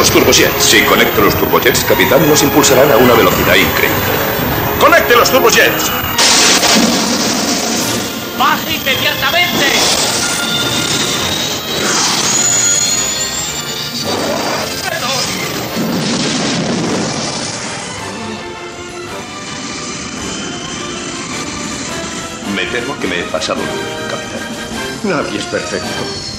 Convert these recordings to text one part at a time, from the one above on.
los turbojets. Si conecto los turbojets, capitán, nos impulsarán a una velocidad increíble. ¡Conecte los turbojets! ¡Baje inmediatamente! Me temo que me he pasado, capitán. Nadie es perfecto.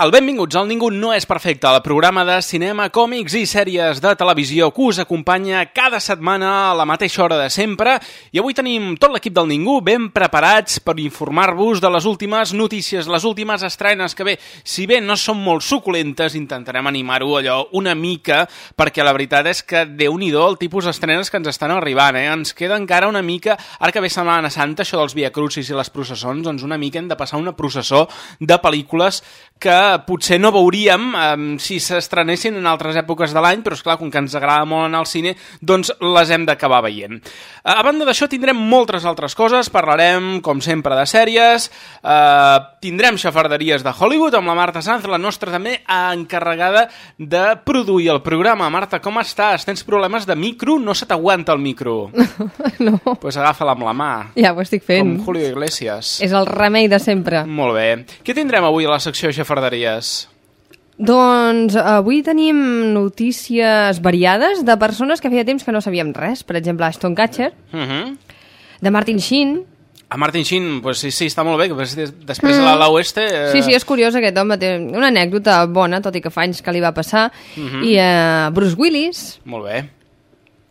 Tal? Benvinguts al Ningú no és perfecte, el programa de cinema, còmics i sèries de televisió que us acompanya cada setmana a la mateixa hora de sempre. I avui tenim tot l'equip del Ningú ben preparats per informar-vos de les últimes notícies, les últimes estrenes, que bé, si bé no són molt suculentes, intentarem animar-ho allò una mica, perquè la veritat és que, déu nhi el tipus d'estrenes que ens estan arribant, eh? Ens queda encara una mica, ara que ve Setmana Santa, això dels Via Crucis i les processons, doncs una mica hem de passar una processó de pel·lícules que potser no veuríem um, si s'estrenessin en altres èpoques de l'any, però és clar, com que ens agrada molt anar al cine, doncs les hem d'acabar veient. A banda d'això, tindrem moltes altres coses, parlarem, com sempre, de sèries, uh, tindrem xafarderies de Hollywood amb la Marta Sanz, la nostra també encarregada de produir el programa. Marta, com estàs? Tens problemes de micro? No se t'aguanta el micro? No, pues agafa-la amb la mà. ja ho estic fent. Com Julio Iglesias. És el remei de sempre. Molt bé. Què tindrem avui a la secció de xafarderies? Doncs avui tenim notícies variades de persones que feia temps que no sabíem res. Per exemple, Ashton Kutcher, Uh -huh. de Martin Sheen. A Martin Sheen, pues sí, sí, està molt bé, que després des- després de l'ala oeste... Eh... Sí, sí, és curiós aquest home, té una anècdota bona, tot i que fa anys que li va passar. I eh, Bruce Willis, Molt bé.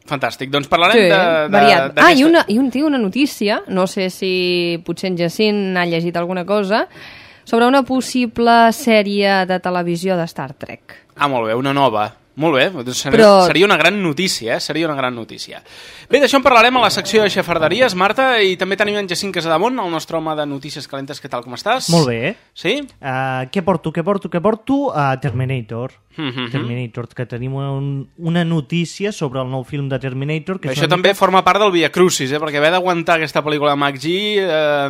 Fantàstic. Doncs parlarem sí, de... de variat. Ah, i, una, i un, tinc una notícia, no sé si potser en Jacint ha llegit alguna cosa, sobre una possible sèrie de televisió de Star Trek. Ah, molt bé, una nova. Molt bé, doncs seria, Però- seria una gran notícia, eh? Seria una gran notícia. Bé, d'això en parlarem a la secció de xafarderies, Marta, i també tenim en Jacint Casademont, el nostre home de notícies calentes. Què tal, com estàs? Molt bé. Sí? Uh, què porto, què porto, què porto? Uh, Terminator. Mhm. Terminator, que tenim un, una notícia sobre el nou film de Terminator. Que Això una també mica- forma part del Via Crucis, eh? perquè haver d'aguantar aquesta pel·lícula de MacG, eh,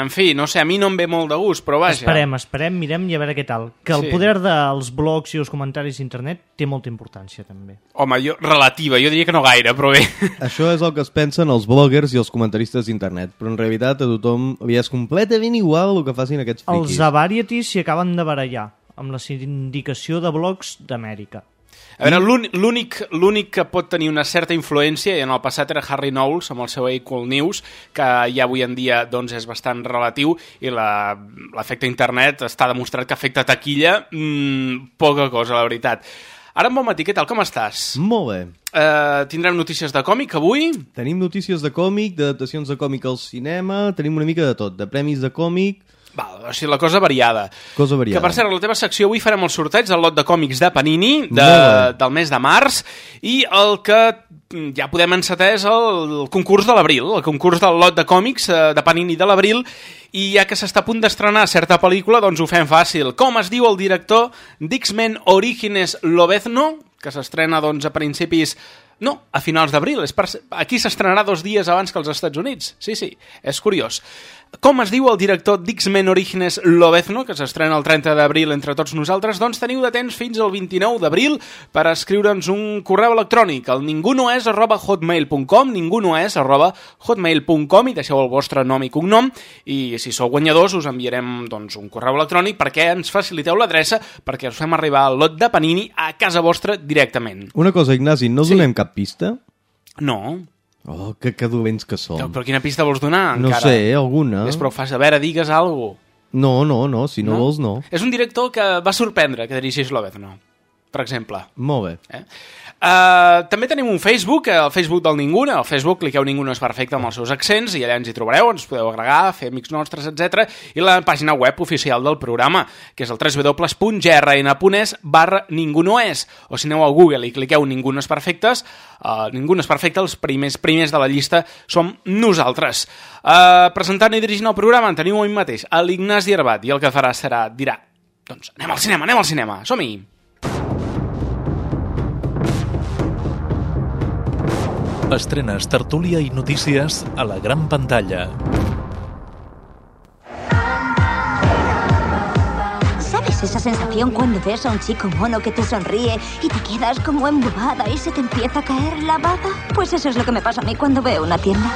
en fi, no sé, a mi no em ve molt de gust, però vaja. Esperem, esperem, mirem i a veure què tal. Que el Sí. poder dels blogs i els comentaris d'internet té molta importància, també. Home, jo, relativa, jo diria que no gaire, però bé. Això és el que es pensen els bloggers i els comentaristes d'internet, però en realitat a tothom li és completament igual el que facin aquests Els friquis. avarieties s'hi acaben de barallar amb la sindicació de blogs d'Amèrica. A veure, l'únic- l'únic l'únic que pot tenir una certa influència, i en el passat era Harry Knowles, amb el seu Equal News, que ja avui en dia doncs, és bastant relatiu, i la- l'efecte internet està demostrat que afecta taquilla mmm, poca cosa, la veritat. Ara, bon matí, què tal, com estàs? Molt bé. Uh, tindrem notícies de còmic avui? Tenim notícies de còmic, d'adaptacions de còmic al cinema, tenim una mica de tot, de premis de còmic, Val, o sigui, la cosa variada. cosa variada. Que, per cert, a la teva secció avui farem el sorteig del lot de còmics de Panini de, del mes de març i el que mm, ja podem encetar és el, el concurs de l'abril, el concurs del lot de còmics eh, de Panini de l'abril i ja que s'està a punt d'estrenar certa pel·lícula, doncs ho fem fàcil. Com es diu el director d'X-Men Orígenes Lobezno, que s'estrena doncs, a principis... No, a finals d'abril. Per... Aquí s'estrenarà dos dies abans que als Estats Units. Sí, sí, és curiós. Com es diu el director d'X-Men Orígenes Lobezno, que s'estrena el 30 d'abril entre tots nosaltres? Doncs teniu de temps fins al 29 d'abril per escriure'ns un correu electrònic al ningunoes arroba hotmail.com ningunoes arroba hotmail.com i deixeu el vostre nom i cognom i si sou guanyadors us enviarem doncs, un correu electrònic perquè ens faciliteu l'adreça perquè us fem arribar el lot de Panini a casa vostra directament. Una cosa, Ignasi, no Sí. donem cap pista? No, Oh, que, que dolents que som. però quina pista vols donar No encara? sé, alguna? És prou fàcil. A veure, digues alguna cosa. No, no, no, si no, vols no. És un director que va sorprendre que dirigís Lobezno. per exemple. Molt bé. Eh? Uh, també tenim un Facebook, el Facebook del Ningú, el Facebook cliqueu Ningú no és perfecte amb els seus accents i allà ens hi trobareu, ens podeu agregar, fer amics nostres, etc. I la pàgina web oficial del programa, que és el www.grn.es barra Ningú no és. O si aneu a Google i cliqueu Ningú no és perfectes, uh, Ningú no és perfecte, els primers primers de la llista som nosaltres. Uh, presentant i dirigint el programa en tenim avui mateix l'Ignasi Herbat i el que farà serà, dirà, doncs anem al cinema, anem al cinema, som-hi! Estrenes, tertúlia i notícies a la gran pantalla. ¿Sabes esa sensación cuando ves a un chico mono que te sonríe y te quedas como embobada y se te empieza a caer la baba? Pues eso es lo que me pasa a mí cuando veo una tienda.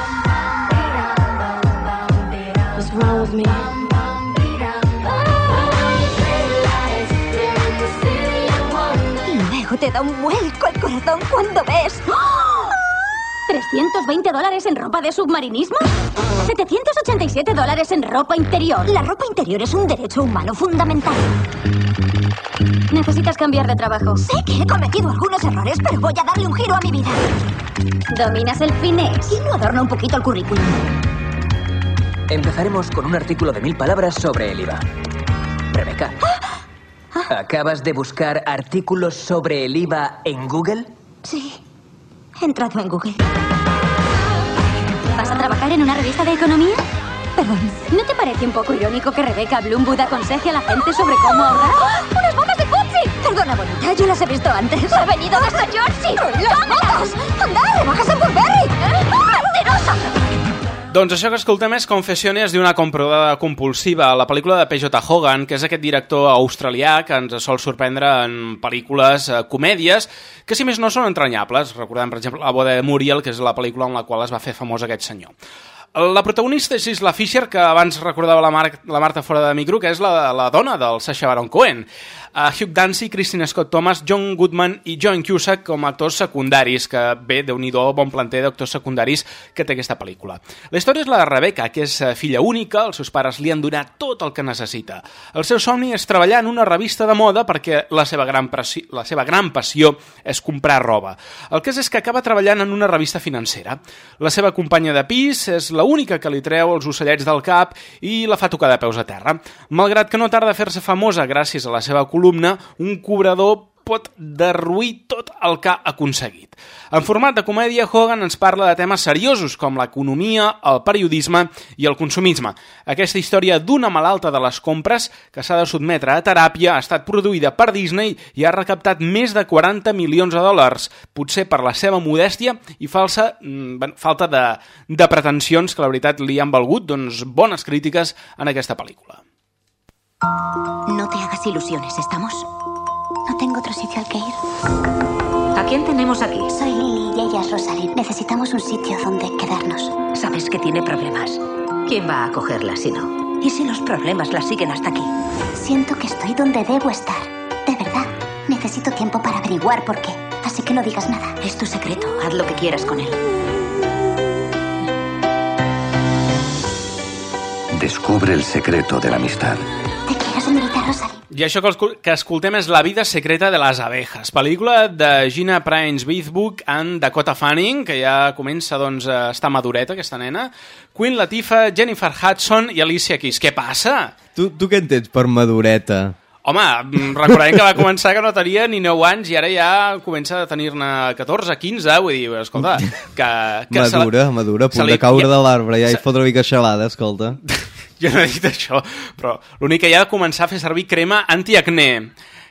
Y luego te da un vuelco al corazón cuando ves... ¡Oh! ¿320 dólares en ropa de submarinismo? ¿787 dólares en ropa interior? La ropa interior es un derecho humano fundamental. Necesitas cambiar de trabajo. Sé que he cometido algunos errores, pero voy a darle un giro a mi vida. ¿Dominas el finés? ¿Y no adorna un poquito el currículum? Empezaremos con un artículo de mil palabras sobre el IVA. Rebeca, ¿acabas de buscar artículos sobre el IVA en Google? Sí. He entrado en Google. ¿Vas a trabajar en una revista de economía? Perdón. ¿No te parece un poco irónico que Rebecca Bloomwood aconseje a la gente sobre cómo ahorrar? ¡Unas botas de Pupsi! Perdona, bonita, yo las he visto antes. ¡Ha venido desde Jersey! ¡Tómalas! ¡Anda, rebajas en Burberry! ¡Mentirosa! Doncs això que escoltem és Confessiones d'una compradora compulsiva, la pel·lícula de P.J. Hogan, que és aquest director australià que ens sol sorprendre en pel·lícules, eh, comèdies, que si més no són entranyables. Recordem, per exemple, La boda de Muriel, que és la pel·lícula en la qual es va fer famós aquest senyor. La protagonista és Isla Fisher, que abans recordava la, Mar la Marta fora de micro, que és la, la dona del Sacha Baron Cohen. Uh, Hugh Dancy, Christine Scott Thomas, John Goodman i John Cusack com a actors secundaris, que bé, déu nhi bon planter d'actors secundaris que té aquesta pel·lícula. La història és la de Rebecca, que és eh, filla única, els seus pares li han donat tot el que necessita. El seu somni és treballar en una revista de moda perquè la seva gran, la seva gran passió és comprar roba. El cas és que acaba treballant en una revista financera. La seva companya de pis és la única que li treu els ocellets del cap i la fa tocar de peus a terra. Malgrat que no tarda a fer-se famosa gràcies a la seva columna, un cobrador pot derruir tot el que ha aconseguit. En format de comèdia, Hogan ens parla de temes seriosos com l'economia, el periodisme i el consumisme. Aquesta història d'una malalta de les compres que s'ha de sotmetre a teràpia ha estat produïda per Disney i ha recaptat més de 40 milions de dòlars, potser per la seva modèstia i falsa, mm, falta de, de pretensions que la veritat li han valgut doncs, bones crítiques en aquesta pel·lícula. No te hagas ilusiones, ¿estamos? No tengo otro sitio al que ir. ¿A quién tenemos aquí? Soy Lily y ella es Rosalind. Necesitamos un sitio donde quedarnos. Sabes que tiene problemas. ¿Quién va a acogerla si no? ¿Y si los problemas la siguen hasta aquí? Siento que estoy donde debo estar. De verdad. Necesito tiempo para averiguar por qué. Así que no digas nada. Es tu secreto. Haz lo que quieras con él. Descubre el secreto de la amistad. ¿Te quieres unirte a Rosalind? I això que, que escoltem és La vida secreta de les abejas, pel·lícula de Gina Prince Bithbook en Dakota Fanning, que ja comença doncs, a estar madureta, aquesta nena, Queen Latifah, Jennifer Hudson i Alicia Keys. Què passa? Tu, tu què entens per madureta? Home, mm, recordem que va començar que no tenia ni 9 anys i ara ja comença a tenir-ne 14, 15, vull dir, escolta, que... que madura, se, madura, a punt li- de caure ja- de l'arbre ja i se- fotre mica xalada, escolta. Jo no he dit això, però l'únic que hi ha de començar a fer servir crema antiacné.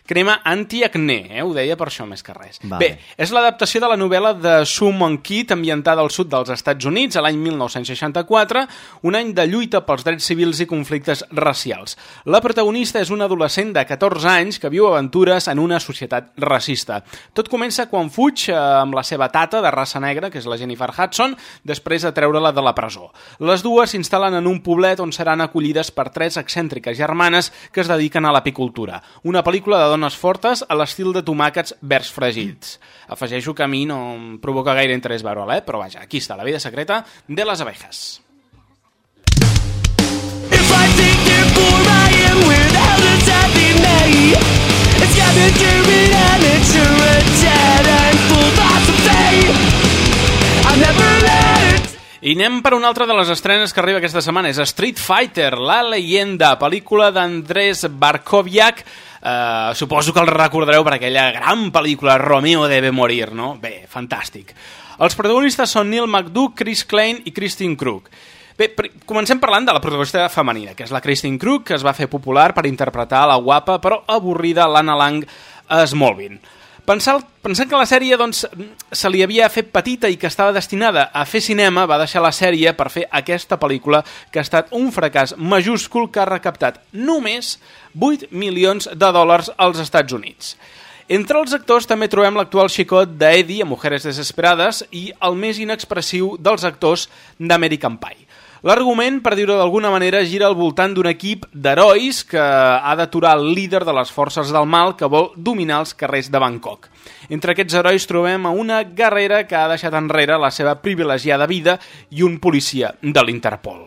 Crema antiacné, eh? ho deia per això més que res. Vale. Bé, és l'adaptació de la novel·la de Sumon Kid ambientada al sud dels Estats Units a l'any 1964, un any de lluita pels drets civils i conflictes racials. La protagonista és una adolescent de 14 anys que viu aventures en una societat racista. Tot comença quan fuig eh, amb la seva tata de raça negra, que és la Jennifer Hudson, després de treure-la de la presó. Les dues s'instal·len en un poblet on seran acollides per tres excèntriques germanes que es dediquen a l'apicultura. Una pel·lícula de dones fortes a l'estil de tomàquets verds fregits. Afegeixo que a mi no em provoca gaire interès veure-la, eh? però vaja, aquí està la vida secreta de les abejas. If I think therefore I am without a happy me It's gathered in a dead and philosophy I never let it i anem per una altra de les estrenes que arriba aquesta setmana. És Street Fighter, la leyenda, pel·lícula d'Andrés Barkoviak, Uh, suposo que el recordareu per aquella gran pel·lícula Romeo debe morir, no? Bé, fantàstic. Els protagonistes són Neil McDougall, Chris Klein i Christine Krug. Bé, comencem parlant de la protagonista femenina, que és la Christine Krug, que es va fer popular per interpretar la guapa però avorrida Lana Lang a Smallville. Pensant, pensant que la sèrie doncs, se li havia fet petita i que estava destinada a fer cinema, va deixar la sèrie per fer aquesta pel·lícula que ha estat un fracàs majúscul que ha recaptat només 8 milions de dòlars als Estats Units. Entre els actors també trobem l'actual xicot d'Eddie a Mujeres Desesperades i el més inexpressiu dels actors d'American Pie. L'argument, per dir-ho d'alguna manera, gira al voltant d'un equip d'herois que ha d'aturar el líder de les forces del mal que vol dominar els carrers de Bangkok. Entre aquests herois trobem a una guerrera que ha deixat enrere la seva privilegiada vida i un policia de l'Interpol.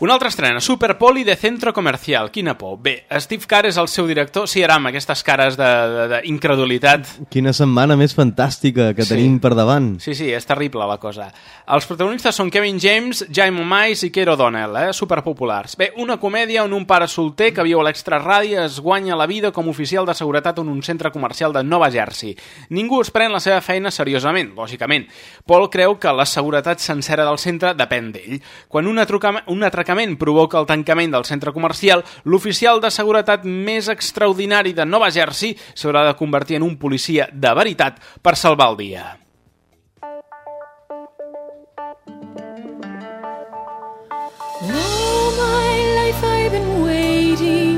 Una altra estrena, Super Poli de Centro Comercial. Quina por. Bé, Steve Carr és el seu director. Sí, ara amb aquestes cares d'incredulitat. Quina setmana més fantàstica que sí. tenim per davant. Sí, sí, és terrible la cosa. Els protagonistes són Kevin James, Jaime Mais i Kero Donnell, eh? superpopulars. Bé, una comèdia on un pare solter que viu a l'extraradi es guanya la vida com a oficial de seguretat en un centre comercial de Nova Jersey. Ningú es pren la seva feina seriosament, lògicament. Paul creu que la seguretat sencera del centre depèn d'ell. Quan un, un atracament atracament provoca el tancament del centre comercial, l'oficial de seguretat més extraordinari de Nova Jersey s'haurà de convertir en un policia de veritat per salvar el dia. All my life I've been waiting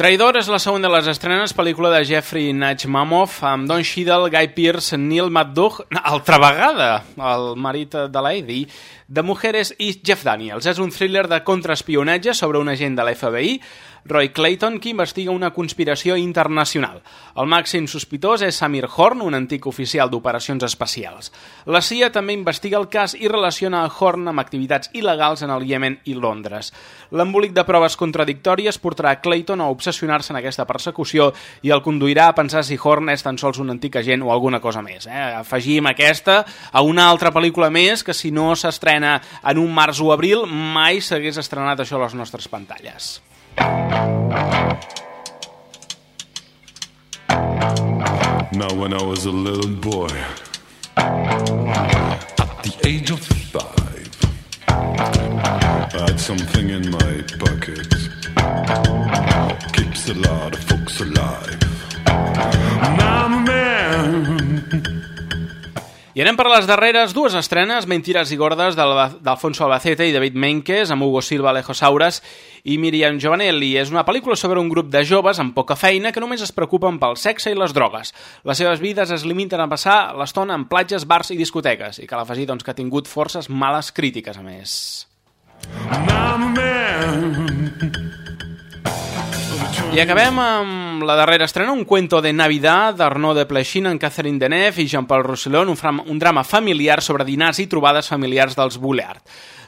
Traidor és la segona de les estrenes, pel·lícula de Jeffrey Nachmamoff, amb Don Cheadle, Guy Pearce, Neil McDough, altra vegada, el marit de l'Eddie, de Mujeres i Jeff Daniels. És un thriller de contraespionatge sobre un agent de l'FBI Roy Clayton, qui investiga una conspiració internacional. El màxim sospitós és Samir Horn, un antic oficial d'operacions especials. La CIA també investiga el cas i relaciona a Horn amb activitats il·legals en el Yemen i Londres. L'embolic de proves contradictòries portarà Clayton a obsessionar-se en aquesta persecució i el conduirà a pensar si Horn és tan sols un antic agent o alguna cosa més. Eh? Afegim aquesta a una altra pel·lícula més que si no s'estrena en un març o abril mai s'hagués estrenat això a les nostres pantalles. Now when I was a little boy At the age of five I had something in my pocket. Keeps a lot of folks alive Anem per les darreres dues estrenes, Mentires i gordes, d'Alfonso Albacete i David Menkes, amb Hugo Silva, Alejo Sauras i Miriam Giovanelli. És una pel·lícula sobre un grup de joves amb poca feina que només es preocupen pel sexe i les drogues. Les seves vides es limiten a passar l'estona en platges, bars i discoteques, i cal afegir doncs, que ha tingut forces males crítiques, a més. I acabem amb la darrera estrena, un cuento de Navidad d'Arnaud de Pleixin en Catherine Deneuve i Jean-Paul Roussillon, un, un drama familiar sobre dinars i trobades familiars dels Boulard.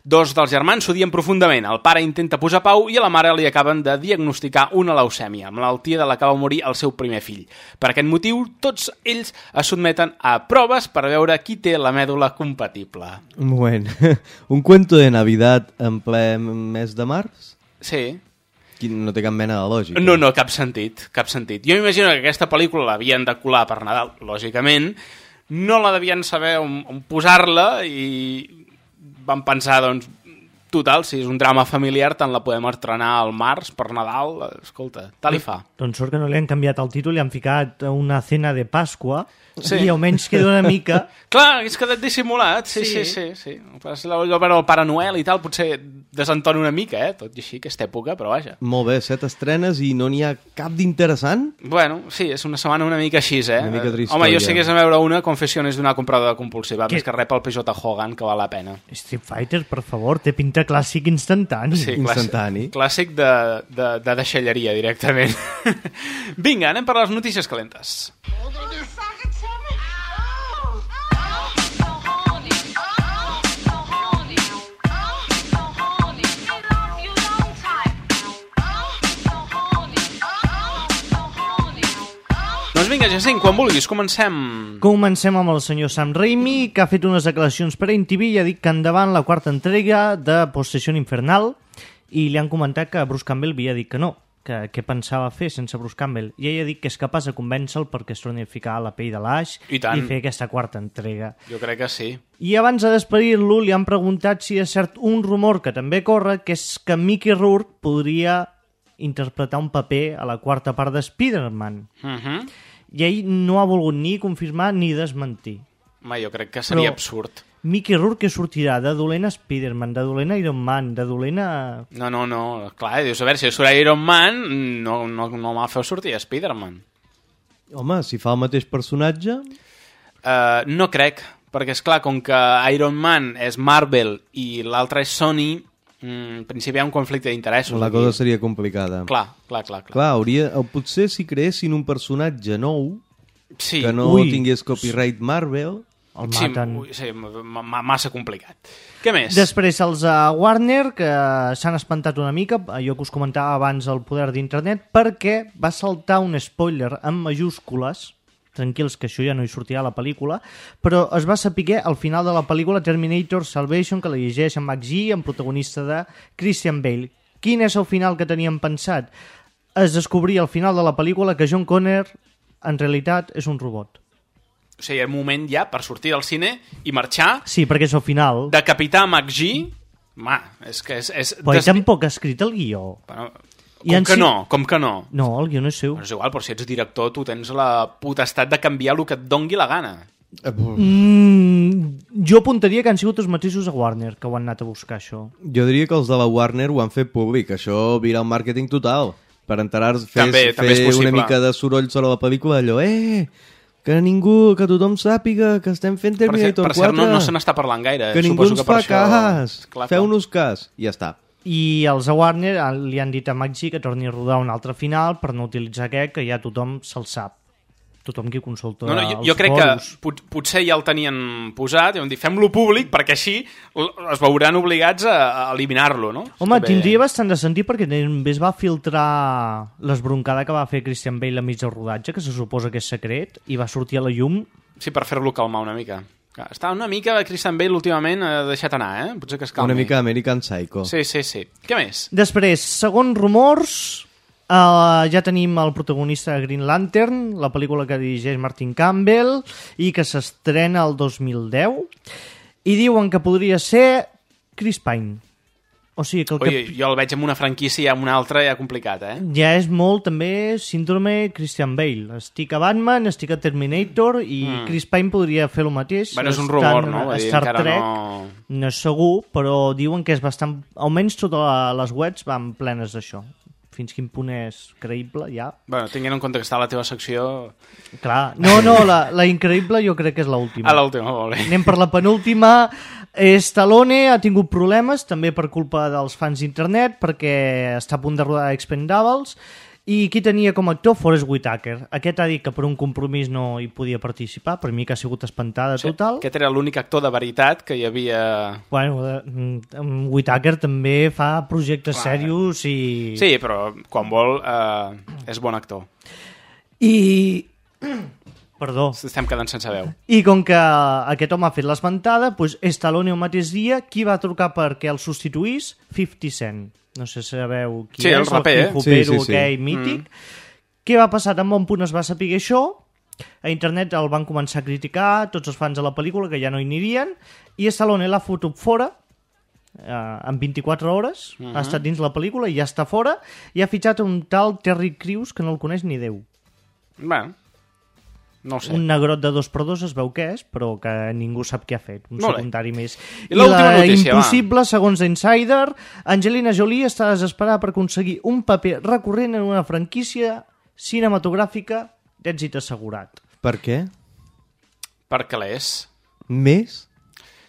Dos dels germans s'odien profundament. El pare intenta posar pau i a la mare li acaben de diagnosticar una leucèmia, malaltia de la que va morir el seu primer fill. Per aquest motiu, tots ells es sotmeten a proves per veure qui té la mèdula compatible. Bueno, un cuento de Navidad en ple mes de març? Sí no té cap mena de lògica. No, no, cap sentit, cap sentit. Jo m'imagino que aquesta pel·lícula l'havien de colar per Nadal, lògicament, no la devien saber on, on posar-la i van pensar, doncs, total, si és un drama familiar, tant la podem estrenar al març, per Nadal, escolta, tal i fa. Doncs sort que no li han canviat el títol i han ficat una cena de Pasqua sí. i almenys queda una mica... Clar, és quedat dissimulat, sí, sí, sí. sí, sí. Allò veure el Pare Noel i tal, potser desentona una mica, eh? Tot i així, aquesta època, però vaja. Molt bé, set estrenes i no n'hi ha cap d'interessant? Bueno, sí, és una setmana una mica així, eh? Una mica trista, Home, jo si hagués a veure una, Confessiones d'una compradora compulsiva, que... més que rep el Peugeot Hogan, que val la pena. Street Fighter, per favor, té pinta clàssic instantani. Sí, clàssic, clàssic de, de, de deixalleria, directament. Vinga, anem per les notícies calentes. Vinga, Jacint, quan vulguis, comencem. Comencem amb el senyor Sam Raimi, que ha fet unes declaracions per a NTV i ha dit que endavant la quarta entrega de Possession Infernal i li han comentat que Bruce Campbell havia dit que no, que què pensava fer sense Bruce Campbell. I ell ha dit que és capaç de convèncer-lo perquè es torni a ficar a la pell de l'Aix I tant. i fer aquesta quarta entrega. Jo crec que sí. I abans de despedir-lo li han preguntat si és cert un rumor que també corre, que és que Mickey Rourke podria interpretar un paper a la quarta part de Spider-Man. Uh -huh. I ell no ha volgut ni confirmar ni desmentir. Home, jo crec que seria Però- absurd. Mickey Rourke sortirà de dolent a Spider-Man, de dolent a Iron Man, de dolent a... No, no, no, clar, dius, a veure, si surt Iron Man, no, no, no m'ha feu sortir a Spider-Man. Home, si fa el mateix personatge... Uh, no crec, perquè és clar, com que Iron Man és Marvel i l'altre és Sony, en principi hi ha un conflicte d'interessos. La aquí. cosa seria complicada. Clar, clar, clar. clar. Clar, hauria... o potser si creessin un personatge nou Sí. que no Ui. tingués copyright Marvel... El Sí, maten. sí, ma- massa complicat. Què més? Després els uh, Warner, que s'han espantat una mica, allò que us comentava abans el poder d'internet, perquè va saltar un spoiler en majúscules, tranquils que això ja no hi sortirà a la pel·lícula, però es va saber al final de la pel·lícula Terminator Salvation, que la llegeix en Max G, en protagonista de Christian Bale. Quin és el final que teníem pensat? Es descobria al final de la pel·lícula que John Connor en realitat és un robot. O sigui, el moment ja per sortir del cine i marxar, Sí, perquè és el final. de Capità McG, ma, és que és... és Però des- tampoc ha escrit el guió. Bueno, com en que si- no, com que no? No, el guió no és seu. Bueno, és igual, però si ets director tu tens la potestat de canviar el que et dongui la gana. Mm, jo apuntaria que han sigut els mateixos a Warner que ho han anat a buscar, això. Jo diria que els de la Warner ho han fet públic. Això vira el màrqueting total. Per enterar-se, fer, També- fer també una mica de soroll sobre la pel·lícula, allò, eh, que ningú, que tothom sàpiga que estem fent Per cert, Terminator per cert 4. no, no se n'està parlant gaire. que eh? ningú Suposo ens que per fa això... cas. Feu-nos cas. I ja està. I els a Warner ah, li han dit a Maggi que torni a rodar un altre final per no utilitzar aquest, que ja tothom se'l sap. Tothom qui consulta No, no, jo, els jo crec foros. que pot, potser ja el tenien posat i vam dir fem-lo públic perquè així es veuran obligats a, a eliminar-lo, no? Home, També- tindria bastant de sentit perquè també es va filtrar l'esbroncada que va fer Christian Bale a mig del rodatge, que se suposa que és secret, i va sortir a la llum. Sí, per fer-lo calmar una mica. Està una mica, Christian Bale últimament ha deixat anar, eh? Potser que es calmi. Una mica American Psycho. Sí, sí, sí. Què més? Després, segons rumors, uh, ja tenim el protagonista de Green Lantern, la pel·lícula que dirigeix Martin Campbell i que s'estrena el 2010, i diuen que podria ser Chris Pine. O sigui que el Oi, que jo el veig amb una franquícia i amb una altra ja complicat, eh? ja és molt també síndrome Christian Bale. Estic a Batman, estic a Terminator i Mm. Chris Pine podria fer el mateix. Bueno, és un rumor, no? a Vull dir, Star Trek, no- no és segur, però diuen que és bastant... Almenys totes les webs van plenes d'això. Fins quin punt és creïble, ja. Bueno, tinguent en compte que està a la teva secció... Clar. No, no, la, la increïble jo crec que és l'última. A l'última, molt bé. Anem per la penúltima. Stallone ha tingut problemes, també per culpa dels fans d'internet, perquè està a punt de rodar Expendables, i qui tenia com a actor? Forrest Whitaker. Aquest ha dit que per un compromís no hi podia participar, per mi que ha sigut espantada total. Aquest era l'únic actor de veritat que hi havia... Bueno, mm, Whitaker també fa projectes Clar. serios i... Sí, però quan vol eh, és bon actor. I... Perdó. Estem quedant sense veu. I com que aquest home ha fet l'esmentada, doncs Stallone el mateix dia, qui va trucar perquè el substituís? 50 Cent. No sé si sabeu qui Sí, és, el raper, eh? hip-hopero Sí, sí, sí. aquell mític. Què va passar? Tan bon punt es va saber això, a internet el van començar a criticar, tots els fans de la pel·lícula, que ja no hi anirien, i Stallone l'ha fotut fora, eh, en 24 hores, Mhm. ha estat dins la pel·lícula i ja està fora, i ha fitxat un tal Terry Crews que no el coneix ni Déu. Bueno, no sé. Un negrot de dos per dos es veu que és, però que ningú sap què ha fet. Un Molt bé. secundari més. I l'última la notícia, va. impossible, segons Insider, Angelina Jolie està desesperada per aconseguir un paper recurrent en una franquícia cinematogràfica d'èxit assegurat. Per què? Per calés. Més?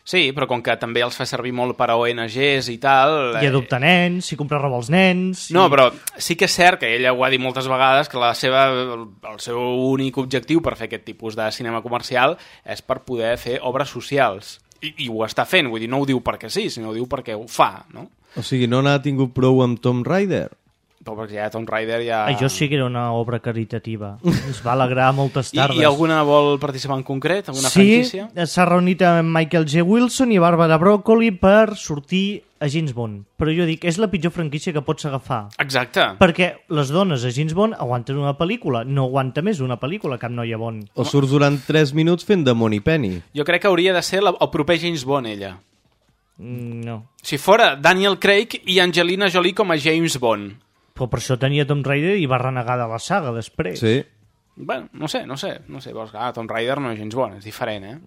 Sí, però com que també els fa servir molt per a ONGs i tal... I adopta nens, si compra roba als nens... No, però sí que és cert que ella ho ha dit moltes vegades que la seva, el seu únic objectiu per fer aquest tipus de cinema comercial és per poder fer obres socials. I, i ho està fent, vull dir, no ho diu perquè sí, sinó ho diu perquè ho fa, no? O sigui, no n'ha tingut prou amb Tom Rider? Però perquè ja Tomb Raider ja... Això sí que era una obra caritativa. Es va alegrar moltes I, tardes. I alguna vol participar en concret? Alguna sí, franquícia? s'ha reunit amb Michael J. Wilson i Barbara Broccoli per sortir a James Bond. Però jo dic, és la pitjor franquícia que pots agafar. Exacte. Perquè les dones a James Bond aguanten una pel·lícula, no aguanta més una pel·lícula cap noia Bond. O surts durant 3 minuts fent de Money Penny. Jo crec que hauria de ser la, el proper James Bond, ella. Mm, No. Si fora Daniel Craig i Angelina Jolie com a James Bond. Però per això tenia Tom Raider i va renegar de la saga després. Sí. Bueno, no sé, no sé, no sé. Vols que, ah, Tomb Raider no és James Bond, és diferent, eh?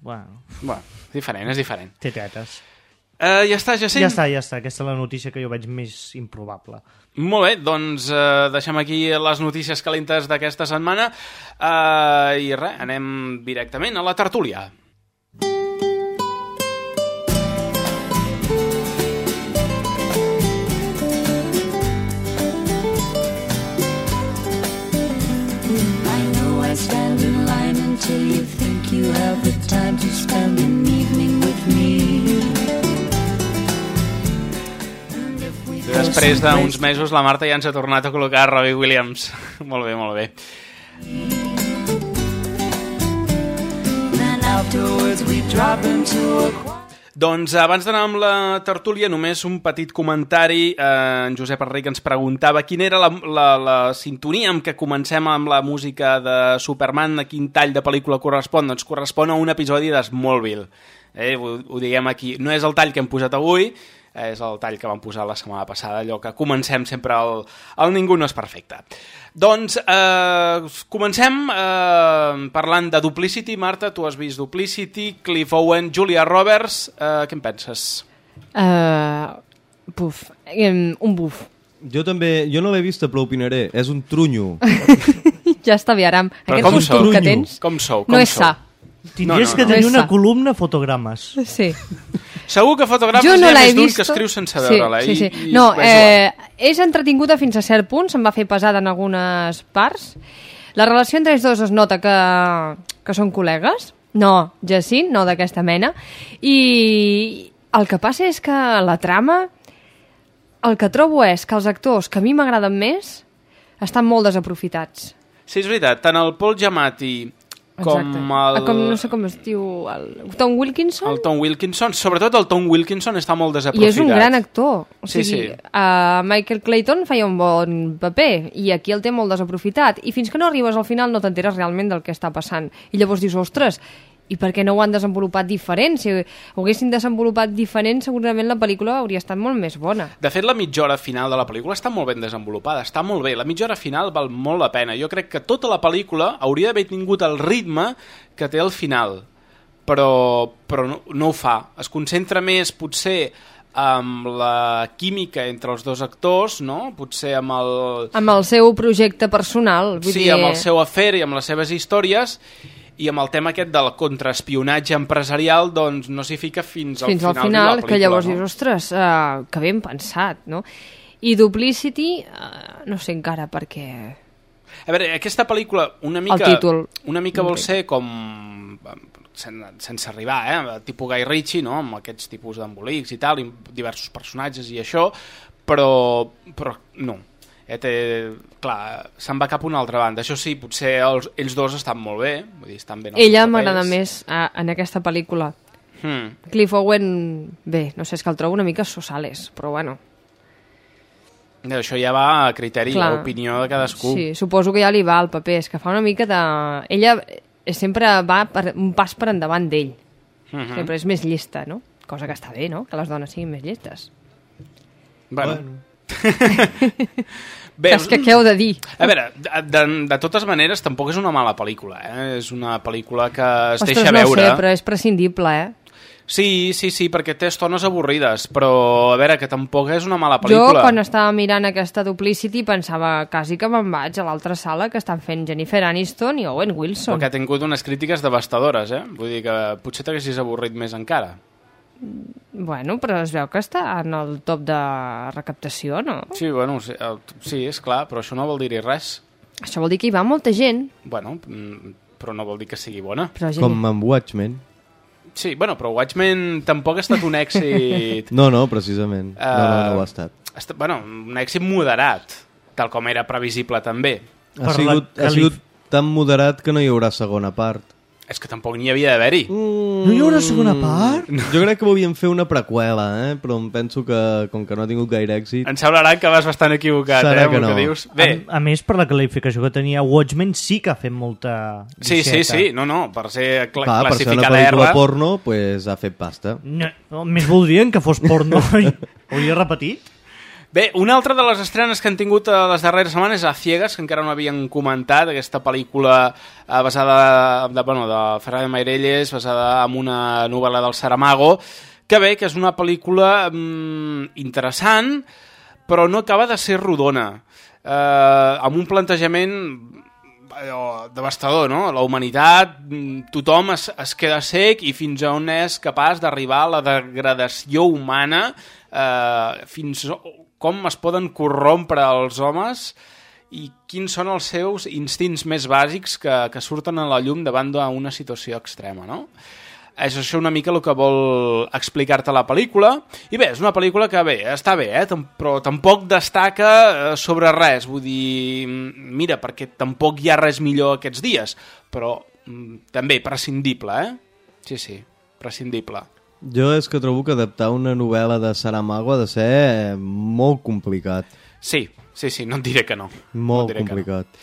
Bueno, Bueno, és diferent, és diferent. té tetes. Uh, ja està, Jacint? Ja està, ja està. Aquesta és la notícia que jo veig més improbable. Molt bé, doncs uh, deixem aquí les notícies calentes d'aquesta setmana uh, i res, anem directament a la tertúlia. Després d'uns mesos la Marta ja ens ha tornat a col·locar Robbie Williams. molt bé, molt bé. then afterwards we drop into a Doncs abans d'anar amb la tertúlia, només un petit comentari. Eh, en Josep Enric ens preguntava quina era la, la, la sintonia amb què comencem amb la música de Superman, a quin tall de pel·lícula correspon. Doncs correspon a un episodi de Smallville. Eh, ho, ho diguem aquí. No és el tall que hem posat avui, és el tall que vam posar la setmana passada, allò que comencem sempre el, el Ningú no és perfecte. Doncs eh, comencem eh, parlant de Duplicity. Marta, tu has vist Duplicity, Cliff Owen, Julia Roberts. Eh, què en penses? Uh, buf, um, un buf. Jo també, jo no l'he vist, però opinaré. És un trunyo. ja està bé, Aram. Però Aquest com sou? que tens Com sou? no Com és sou? sa. Tindries No, no, que no. tenir No és una columna fotogrames. Sí. Segur que fotogrames Jo no hi ha més d'un vist. que escriu sense veure-la. Sí, sí, i- sí. i No, eh, és entretinguda fins a cert punt, se'm va fer pesada en algunes parts. La relació entre ells dos es nota que, que són col·legues. No, Jacint, no d'aquesta mena. I el que passa és que la trama... El que trobo és que els actors que a mi m'agraden més estan molt desaprofitats. Sí, és veritat. Tant el Paul Giamatti com Exacte. el... Ah, com, no sé com es diu... El, Tom Wilkinson? El Tom Wilkinson, sobretot el Tom Wilkinson està molt I desaprofitat. és un gran actor. O Sí, sigui, sí. Uh, Michael Clayton feia un bon paper i aquí el té molt desaprofitat. I fins que no arribes al final no t'enteres realment del que està passant. I llavors dius, ostres, i per què no ho han desenvolupat diferent? Si ho haguessin desenvolupat diferent, segurament la pel·lícula hauria estat molt més bona. De fet, la mitja hora final de la pel·lícula està molt ben desenvolupada, està molt bé. La mitja hora final val molt la pena. Jo crec que tota la pel·lícula hauria d'haver tingut el ritme que té el final, però, però no, no ho fa. Es concentra més, potser, amb la química entre els dos actors, no? Potser amb el... Amb el seu projecte personal. Vull Sí, dir... amb el seu afer i amb les seves històries i amb el tema aquest del contraespionatge empresarial doncs no s'hi fica fins al fins final, al de la final, pel·lícula, que llavors no? dius, ostres, uh, que ben pensat, no? I Duplicity, uh, no sé encara perquè... A veure, aquesta pel·lícula una mica, El títol. una mica vol ser com sen, sense arribar, eh? tipus Guy Ritchie, no? amb aquests tipus d'embolics i tal, i diversos personatges i això, però, però no. Eh, té, clar, se'n va cap a una altra banda. Això sí, potser els, ells dos estan molt bé, vull dir, estan ben als Ella m'agrada més uh, en aquesta pel·lícula. Hmm. Cliff Owen, bé, no sé, és que el trobo una mica sosales, però bueno. Això ja va a criteri, Clar. a opinió de cadascú. Sí, suposo que ja li va al paper, és que fa una mica de... Ella eh, sempre va per, un pas per endavant d'ell. Mhm. Sempre és més llesta, no? Cosa que està bé, no? Que les dones siguin més llestes. Bueno. Bé, és que què heu de dir? A veure, de, de, totes maneres, tampoc és una mala pel·lícula, eh? És una pel·lícula que es Ostres, deixa no veure. sé, però és prescindible, eh? Sí, sí, sí, perquè té estones avorrides, però a veure, que tampoc és una mala Jo, pel·lícula. quan estava mirant aquesta Duplicity, pensava quasi que me'n vaig a l'altra sala que estan fent Jennifer Aniston i Owen Wilson. Perquè ha tingut unes crítiques devastadores, eh? Vull dir que potser t'haguessis avorrit més encara. Bueno, però es veu que està en el top de recaptació, no? Sí, bueno, sí, el- sí és clar, però això no vol dir-hi res. Això vol dir que hi va molta gent. Bueno, mm, però no vol dir que sigui bona. Però gent... Com amb Watchmen. Sí, bueno, però Watchmen tampoc ha estat un èxit... No, no, precisament. No, no, no ho ha Eh, estat. Està, bueno, un èxit moderat, tal com era previsible també. Ha sigut, ha sigut tan moderat que no hi haurà segona part. És que tampoc n'hi havia d'haver-hi. No hi haurà segona part? Jo crec que volien fer una preqüela, eh? però em penso que, com que no ha tingut gaire èxit... Em semblarà que vas bastant equivocat, Serà eh, que el no. que dius. Bé, A, a més, per la qualificació que tenia Watchmen, sí que ha fet molta sí, sí, sí, no, no, per ser cla Clar, per ser una classificada pel·lícula R... porno, pues, ha fet pasta. No, no, més voldrien que fos porno. Ho hauria repetit? Bé, una altra de les estrenes que han tingut eh, les darreres setmanes és A Ciegas, que encara no havien comentat, aquesta pel·lícula eh, basada de, bueno, de Ferran Mairelles, basada en una novel·la del Saramago, que bé, que és una pel·lícula mm, interessant, però no acaba de ser rodona. Eh, amb un plantejament allò, devastador, no? La humanitat, mm, tothom es, es queda sec i fins on és capaç d'arribar a la degradació humana, eh, fins com es poden corrompre els homes i quins són els seus instints més bàsics que, que surten a la llum davant d'una situació extrema, no? És això una mica el que vol explicar-te la pel·lícula. I bé, és una pel·lícula que bé, està bé, eh? Però tampoc destaca eh, sobre res. Vull dir, mm, mira, perquè tampoc hi ha res millor aquests dies, però mm, també prescindible, eh? Sí, sí, prescindible. Jo és que trobo que adaptar una novel·la de Saramago ha de ser molt complicat. Sí, sí, sí, no et diré que no. Molt no que no. complicat.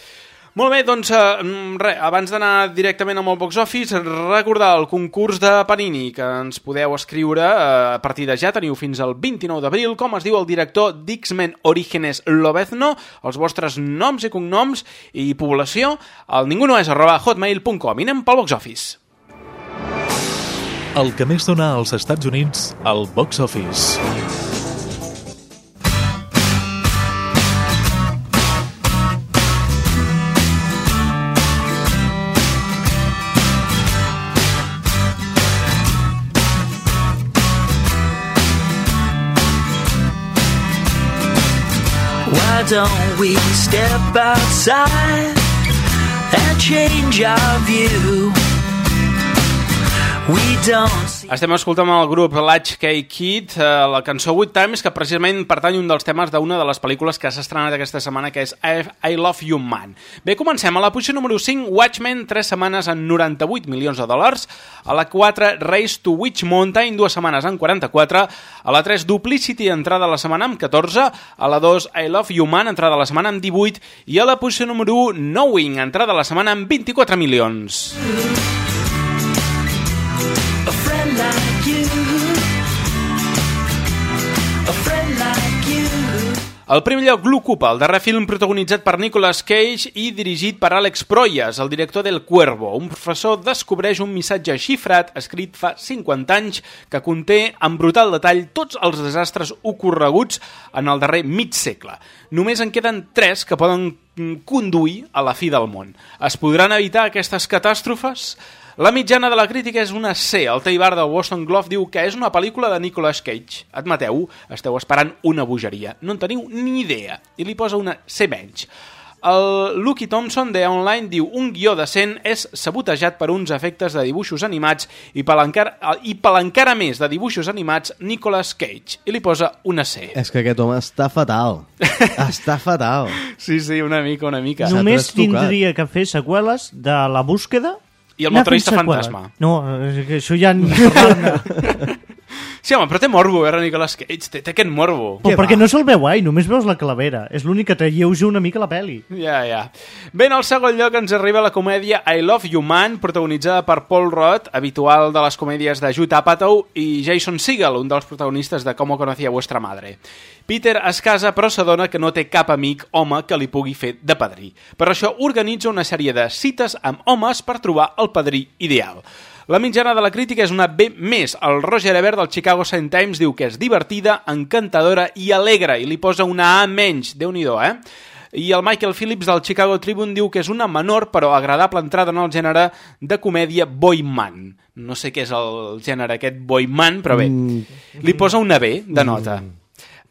Molt bé, doncs, eh, mm, res, abans d'anar directament amb el box office, recordar el concurs de Panini, que ens podeu escriure eh, a partir de ja, teniu fins al 29 d'abril, com es diu el director d'X-Men Orígenes Lobezno, els vostres noms i cognoms i població, al ningunoes arroba hotmail.com. I anem pel box office. El que més dona als Estats Units al box office. Why don't we step outside and change our view? Estem escoltant el grup Latchkey Kid, eh, la cançó Good Times, que precisament pertany un dels temes d'una de les pel·lícules que s'ha estrenat aquesta setmana, que és I, Love You Man. Bé, comencem. A la posició número 5, Watchmen, 3 setmanes en 98 milions de dòlars. A la 4, Race to Witch Mountain, 2 setmanes en 44. A la 3, Duplicity, entrada a la setmana amb 14. A la 2, I Love You Man, entrada a la setmana amb 18. I a la posició número 1, Knowing, entrada a la setmana amb 24 milions. a El primer lloc l'ocupa el darrer film protagonitzat per Nicolas Cage i dirigit per Alex Proyas, el director del Cuervo. Un professor descobreix un missatge xifrat escrit fa 50 anys que conté en brutal detall tots els desastres ocorreguts en el darrer mig segle. Només en queden tres que poden conduir a la fi del món. Es podran evitar aquestes catàstrofes? La mitjana de la crítica és una C. El Teibar del Boston Globe diu que és una pel·lícula de Nicolas Cage. Admeteu, esteu esperant una bogeria. No en teniu ni idea. I li posa una C menys. El Lucky Thompson de Online diu un guió decent és sabotejat per uns efectes de dibuixos animats i per encara, i per encara més de dibuixos animats Nicolas Cage. I li posa una C. És que aquest home està fatal. està fatal. Sí, sí, una mica, una mica. Només tindria que fer seqüeles de la búsqueda I el motorista fantasma. No, que això ja... Sí, home, però té morbo, veure Nicolas Cage. Té, té aquest morbo. Però perquè no se'l veu ai, només veus la calavera. És l'únic que t'alleuja una mica la peli. Ja, ja. Bé, en el segon lloc ens arriba la comèdia I Love You Man, protagonitzada per Paul Rudd, habitual de les comèdies de Judd Apatow, i Jason Segel, un dels protagonistes de Com conocía vuestra madre. Peter es casa però s'adona que no té cap amic home que li pugui fer de padrí. Per això organitza una sèrie de cites amb homes per trobar el padrí ideal. La mitjana de la crítica és una B+. El Roger Ebert del Chicago Sun Times diu que és divertida, encantadora i alegre, i li posa una A menys. déu nhi eh? I el Michael Phillips del Chicago Tribune diu que és una menor però agradable entrada en el gènere de comèdia boyman. No sé què és el gènere aquest boyman, però bé, li posa una B de nota.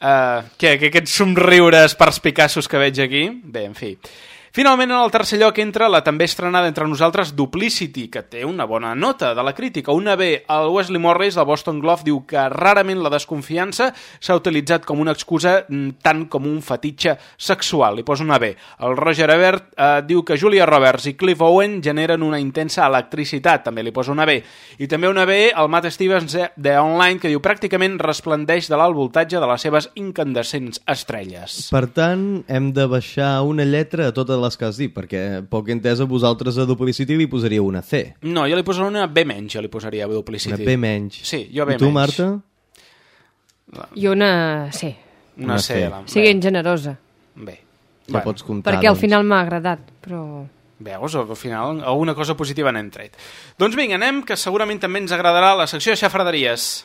Uh, què, que aquests somriures perspicaços que veig aquí? Bé, en fi. Finalment, en el tercer lloc entra la també estrenada entre nosaltres Duplicity, que té una bona nota de la crítica. Una B, el Wesley Morris, del Boston Globe, diu que rarament la desconfiança s'ha utilitzat com una excusa mm, tant com un fetitxe sexual. Li posa una B. El Roger Ebert eh, diu que Julia Roberts i Cliff Owen generen una intensa electricitat. També li posa una B. I també una B, el Matt Stevens de- de Online, que diu pràcticament resplendeix de l'alt voltatge de les seves incandescents estrelles. Per tant, hem de baixar una lletra a totes les que has dit, perquè poc entesa vosaltres a Duplicity li posaria una C. No, jo li posaria una B menys, jo li posaria a Duplicity. Una B menys. Sí, jo B I tu, menys. Marta? I una C. Una, Una C. C. Siguin generosa. Bé. Ja pots comptar, Perquè al doncs. final m'ha agradat, però... Veus, al final alguna cosa positiva n'hem tret. Doncs vinga, anem, que segurament també ens agradarà la secció de xafarderies.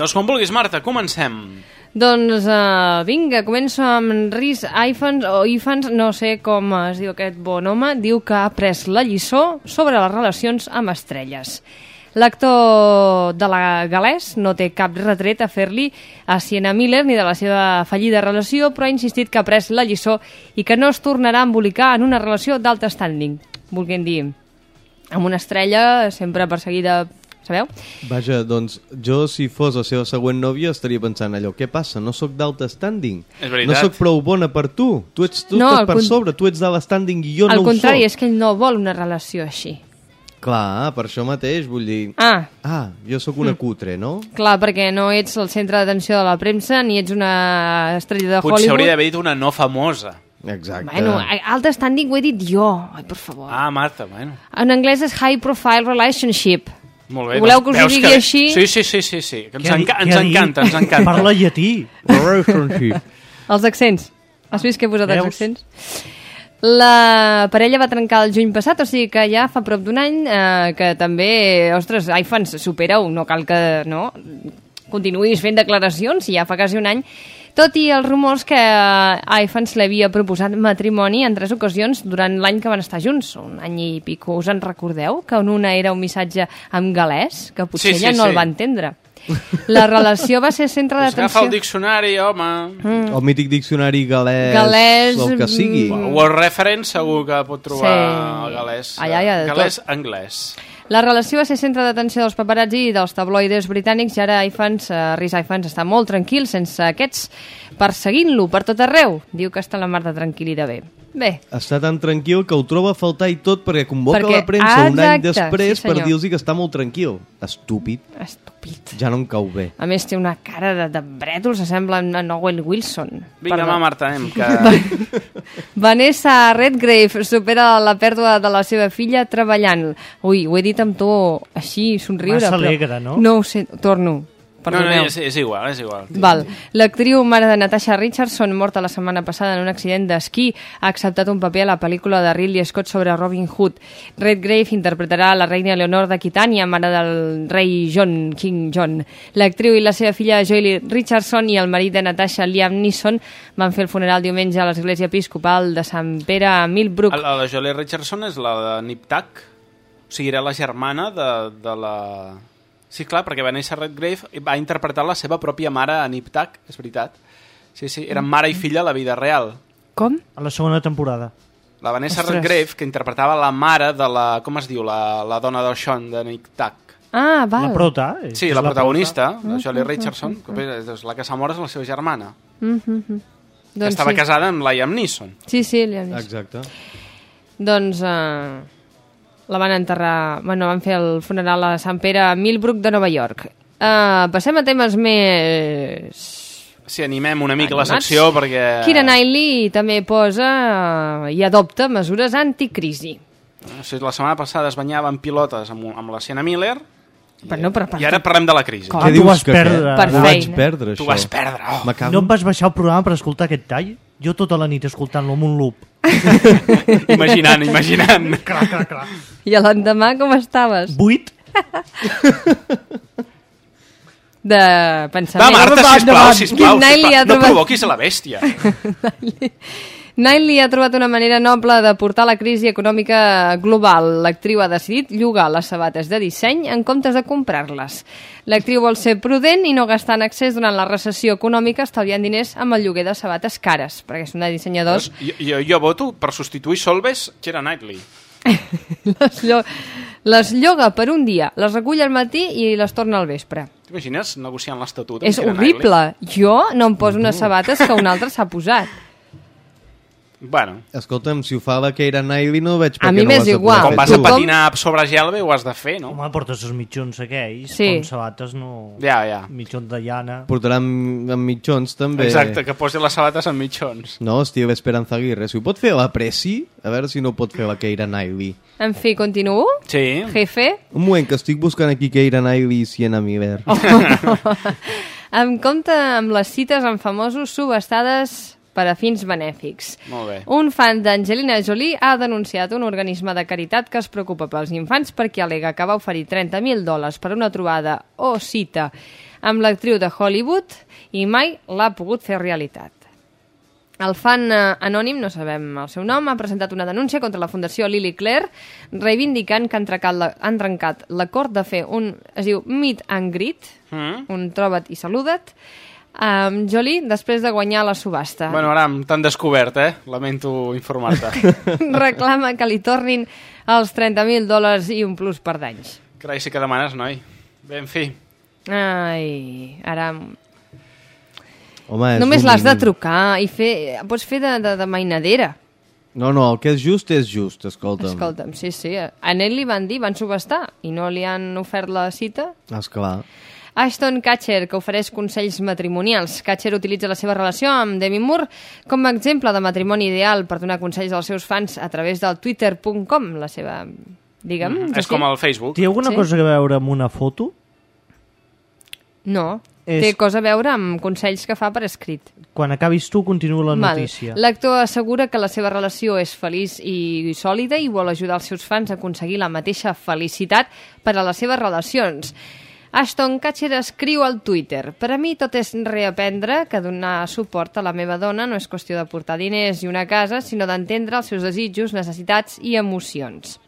Doncs quan vulguis, Marta, comencem. Doncs uh, vinga, començo amb Rhys Ifans, o Ifans, no sé com es diu aquest bon home, diu que ha après la lliçó sobre les relacions amb estrelles. L'actor de la Galès no té cap retret a fer-li a Sienna Miller ni de la seva fallida relació, però ha insistit que ha après la lliçó i que no es tornarà a embolicar en una relació d'alt standing. Volguem dir, amb una estrella sempre perseguida, sabeu? Vaja, doncs jo, si fos la seva següent nòvia, estaria pensant allò, què passa? No sóc d'alt standing. És veritat. No sóc prou bona per tu. Tu, ets, tu No, al per con- sobre, tu ets d'alt standing i jo Al no contrari, ho és que ell no vol una relació així. Clar, per això mateix, vull dir... Ah, Ah, jo sóc una cutre, no? clar, perquè no ets el centre d'atenció de la premsa ni ets una estrella de Potser Hollywood. hauria d'haver dit una no famosa. Exacte. Bueno, alt standing ho he dit jo. Ai, per favor. Ah, Marta, bueno. En anglès és high profile relationship. Molt bé. Voleu doncs que us ho digui així? Sí, sí, sí, sí, sí. Que ens, ha enca ens encanta, ens encanta. Parla llatí. Els accents. Has vist que he posat els Veus? accents? La parella va trencar el juny passat, o sigui que ja fa prop d'un any eh, que també, ostres, iFans, supera-ho, no cal que no, continuïs fent declaracions, i ja fa quasi un any, tot i els rumors que eh, iFans l'havia proposat matrimoni en tres ocasions durant l'any que van estar junts, un any i pico. Us en recordeu? Que en una era un missatge en galès, que potser Sí, sí, ella no sí. el va entendre. La relació va ser centre Pues agafa el d'atenció... diccionari, home. Mm. El mític diccionari galès, Galès, el que sigui. mm, Word Reference segur que pot trobar Sí. el galès. Allà hi ha de galès, tot. anglès. La relació va ser centre d'atenció dels paparazzi i dels tabloides britànics i ara iFans, eh, Rhys Ifans està molt tranquil sense aquests perseguint-lo per tot arreu. Diu que està la mar de tranquil i de bé. Bé, Està tan tranquil que ho troba a faltar i tot perquè convoca Perquè- la premsa un any Exacte, després sí, per dir-los que està molt tranquil. Estúpid. Estúpid. Ja no em cau bé. a més té una cara de, de brètol, s'assembla a en Owen Wilson. Vinga, Perdó. va, Marta, anem. Que... Vanessa Redgrave supera la pèrdua de la seva filla treballant. Ui, ho he dit amb to així, somriure. Massa però alegre, no? No ho sé, torno. No, no, Perdoneu. és, és igual, és igual. Val. L'actriu mare de Natasha Richardson, morta la setmana passada en un accident d'esquí, ha acceptat un paper a la pel·lícula de Ridley Scott sobre Robin Hood. Redgrave interpretarà la reina Leonor d'Aquitània, mare del rei John, King John. L'actriu i la seva filla Joely Richardson i el marit de Natasha, Liam Neeson, van fer el funeral diumenge a l'església episcopal de Sant Pere a Millbrook. La, la Jolie Richardson és la de Nip Tuck, o sigui, era la germana de, de la... Sí, clar, perquè Vanessa Redgrave va interpretar la seva pròpia mare a Nip Tuck, és veritat. Sí, sí, eren mare i filla a la vida real. Com? A la segona temporada. La Vanessa Ostres. Redgrave, que interpretava la mare de la... Com es diu? La, la dona del Sean, de Nick Tuck. Ah, val. La prota. és- Sí, és la prota. protagonista, la Shirley Richardson, que és la que s'ha mort és la seva germana, Mm -hmm. que Doncs estava sí. casada amb Liam Neeson. Sí, sí, li han vist. Exacte. Doncs eh, la van enterrar... Bueno, van fer el funeral a Sant Pere a Millbrook de Nova York. Eh, passem a temes més... Si animem una mica la Animats. secció perquè... Kira Knightley també posa eh, i adopta mesures anticrisi. O sigui, la setmana passada es banyava en pilotes amb, amb la Sienna Miller Però no, però, per i ara parlem de la crisi. Com? Què tu dius vas que perdre. Per Ho vaig perdre, Tu això. vas perdre, oh. No em vas baixar el programa per escoltar aquest tall? Jo tota la nit escoltant-lo amb un loop. Imaginant, imaginant. Clar, clar, clar. I a l'endemà com estaves? Buit? De Va, pensament. Marta, sisplau, sisplau, ha sisplau. No provoquis a la bèstia. Knightley ha trobat una manera noble de portar la crisi econòmica global. L'actriu ha decidit llogar les sabates de disseny en comptes de comprar-les. L'actriu vol ser prudent i no gastar en excés durant la recessió econòmica estalviant diners amb el lloguer de sabates cares, perquè són de dissenyadors. Jo, jo, jo voto per substituir Solves Kira Knightley. Les, llo les lloga per un dia, les recull al matí i les torna al vespre. T'imagines negociant l'estatut? És horrible. Jo no em poso unes sabates que un altre s'ha posat. Bueno, Escolta'm, si ho fa la Keira Knightley no veig per A què mi no m'és ho has de igual. quan fer vas a patinar sobre gel bé ho has de fer, no? Home, portes els mitjons aquells, Sí. com sabates no... Ja, ja. Mitjons de llana. Portarà amb, amb mitjons també. Exacte, que posi les sabates amb mitjons. No, estil Esperanza Aguirre. Si ho pot fer la Preci, a veure si no ho pot fer la Keira Knightley. En fi, continuo. Sí. Jefe. Un moment, que estic buscant aquí Keira Knightley i Sienna Miller. Oh. en compte amb les cites amb famosos subestades per a fins benèfics. Molt bé. Un fan d'Angelina Jolie ha denunciat un organisme de caritat que es preocupa pels infants perquè alega que va oferir 30.000 dòlars per una trobada o cita amb l'actriu de Hollywood i mai l'ha pogut fer realitat. El fan eh, anònim, no sabem el seu nom, ha presentat una denúncia contra la Fundació Lily Claire reivindicant que han la- han trencat l'acord de fer un, es diu Meet and Greet, Mm? un troba't i saluda't, amb Jolie després de guanyar la subhasta. Bueno, ara t'han descobert, eh? Lamento informar-te. Reclama que li tornin els 30.000 dòlars i un plus per danys. Carai, sí que demanes, noi. Bé, en fi. Ai, ara... Home, és Només l'has de trucar i fer... Pots fer de, de, de mainadera. No, no, el que és just és just, escolta'm. Escolta'm, sí, sí. A ell li van dir, van subestar, i no li han ofert la cita. Esclar. Ashton Kutcher, que ofereix consells matrimonials. Kutcher utilitza la seva relació amb Demi Moore com a exemple de matrimoni ideal per donar consells als seus fans a través del twitter.com, la seva... Digue'm, Mm, és Justí? com el Facebook. Té alguna Sí. cosa a veure amb una foto? No, És- té cosa a veure amb consells que fa per escrit. Quan acabis tu, continua la Val. notícia. L'actor assegura que la seva relació és feliç i sòlida i vol ajudar els seus fans a aconseguir la mateixa felicitat per a les seves relacions. Ashton Kutcher escriu al Twitter Per a mi tot és reaprendre que donar suport a la meva dona no és qüestió de portar diners i una casa, sinó d'entendre els seus desitjos, necessitats i emocions.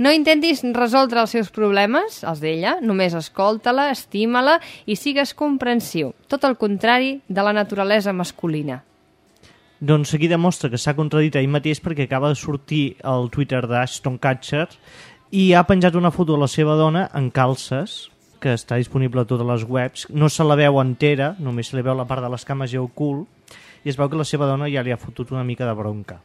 No intentis resoldre els seus problemes, els d'ella, només escolta-la, estima-la i sigues comprensiu. Tot el contrari de la naturalesa masculina. Doncs aquí demostra que s'ha contradit ell mateix perquè acaba de sortir al Twitter d'Ashton Kutcher i ha penjat una foto de la seva dona en calces que està disponible a totes les webs. No se la veu entera, només se li veu la part de les cames i el cul i es veu que la seva dona ja li ha fotut una mica de bronca.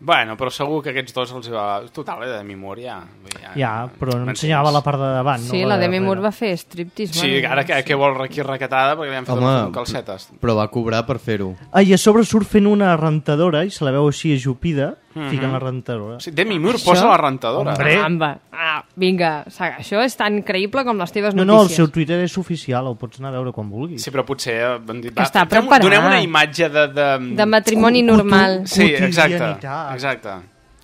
Bueno, però segur que aquests dos els va... Total, eh, de memòria. Ja, Ja, però no ensenyava la part de davant. Sí, no la Demi darrere. Moore va fer striptease. Sí, bueno, ara que, que vol aquí recatada perquè li han fet Home, Home, calcetes. però va cobrar per fer-ho. Ah, i a sobre surt fent una rentadora i se la veu així ajupida, Mhm. ficant la rentadora. Sí, Demi Moore Això? posa la rentadora. Hombre. Caramba. Ah, vinga, sa- això és tan creïble com les teves No, no, el notícies. seu Twitter és oficial, el pots anar a veure quan vulguis. Sí, però potser eh, han dit... Que està preparat. Donem una imatge de... De, De matrimoni normal. Sí, exacte. Exacte.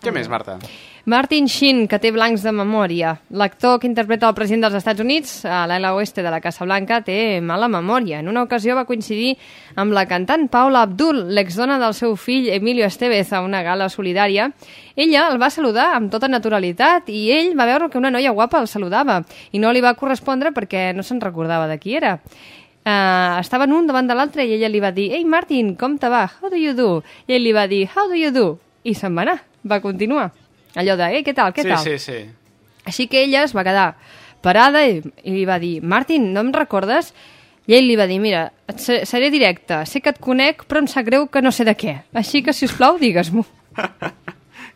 Què més, Marta? Martin Sheen, que té blancs de memòria. L'actor que interpreta el president dels Estats Units, a l'ala oeste de la Casa Blanca, té mala memòria. En una ocasió va coincidir amb la cantant Paula Abdul, l'exdona del seu fill Emilio Estevez, a una gala solidària. Ella el va saludar amb tota naturalitat i ell va veure que una noia guapa el saludava i no li va correspondre perquè no se'n recordava de qui era. Uh, estaven un davant de l'altre i ella li va dir «Ei, Martin, com te va? How do you do?» I ell li va dir «How do you do?» I se'n va anar, va continuar. Allò de «Ei, què tal, què sí, tal?» sí, sí. Així que ella es va quedar parada i, i li va dir Martin, no em recordes? I ell li va dir, mira, et seré directe, sé que et conec, però em sap greu que no sé de què. Així que, si us plau, digues-m'ho.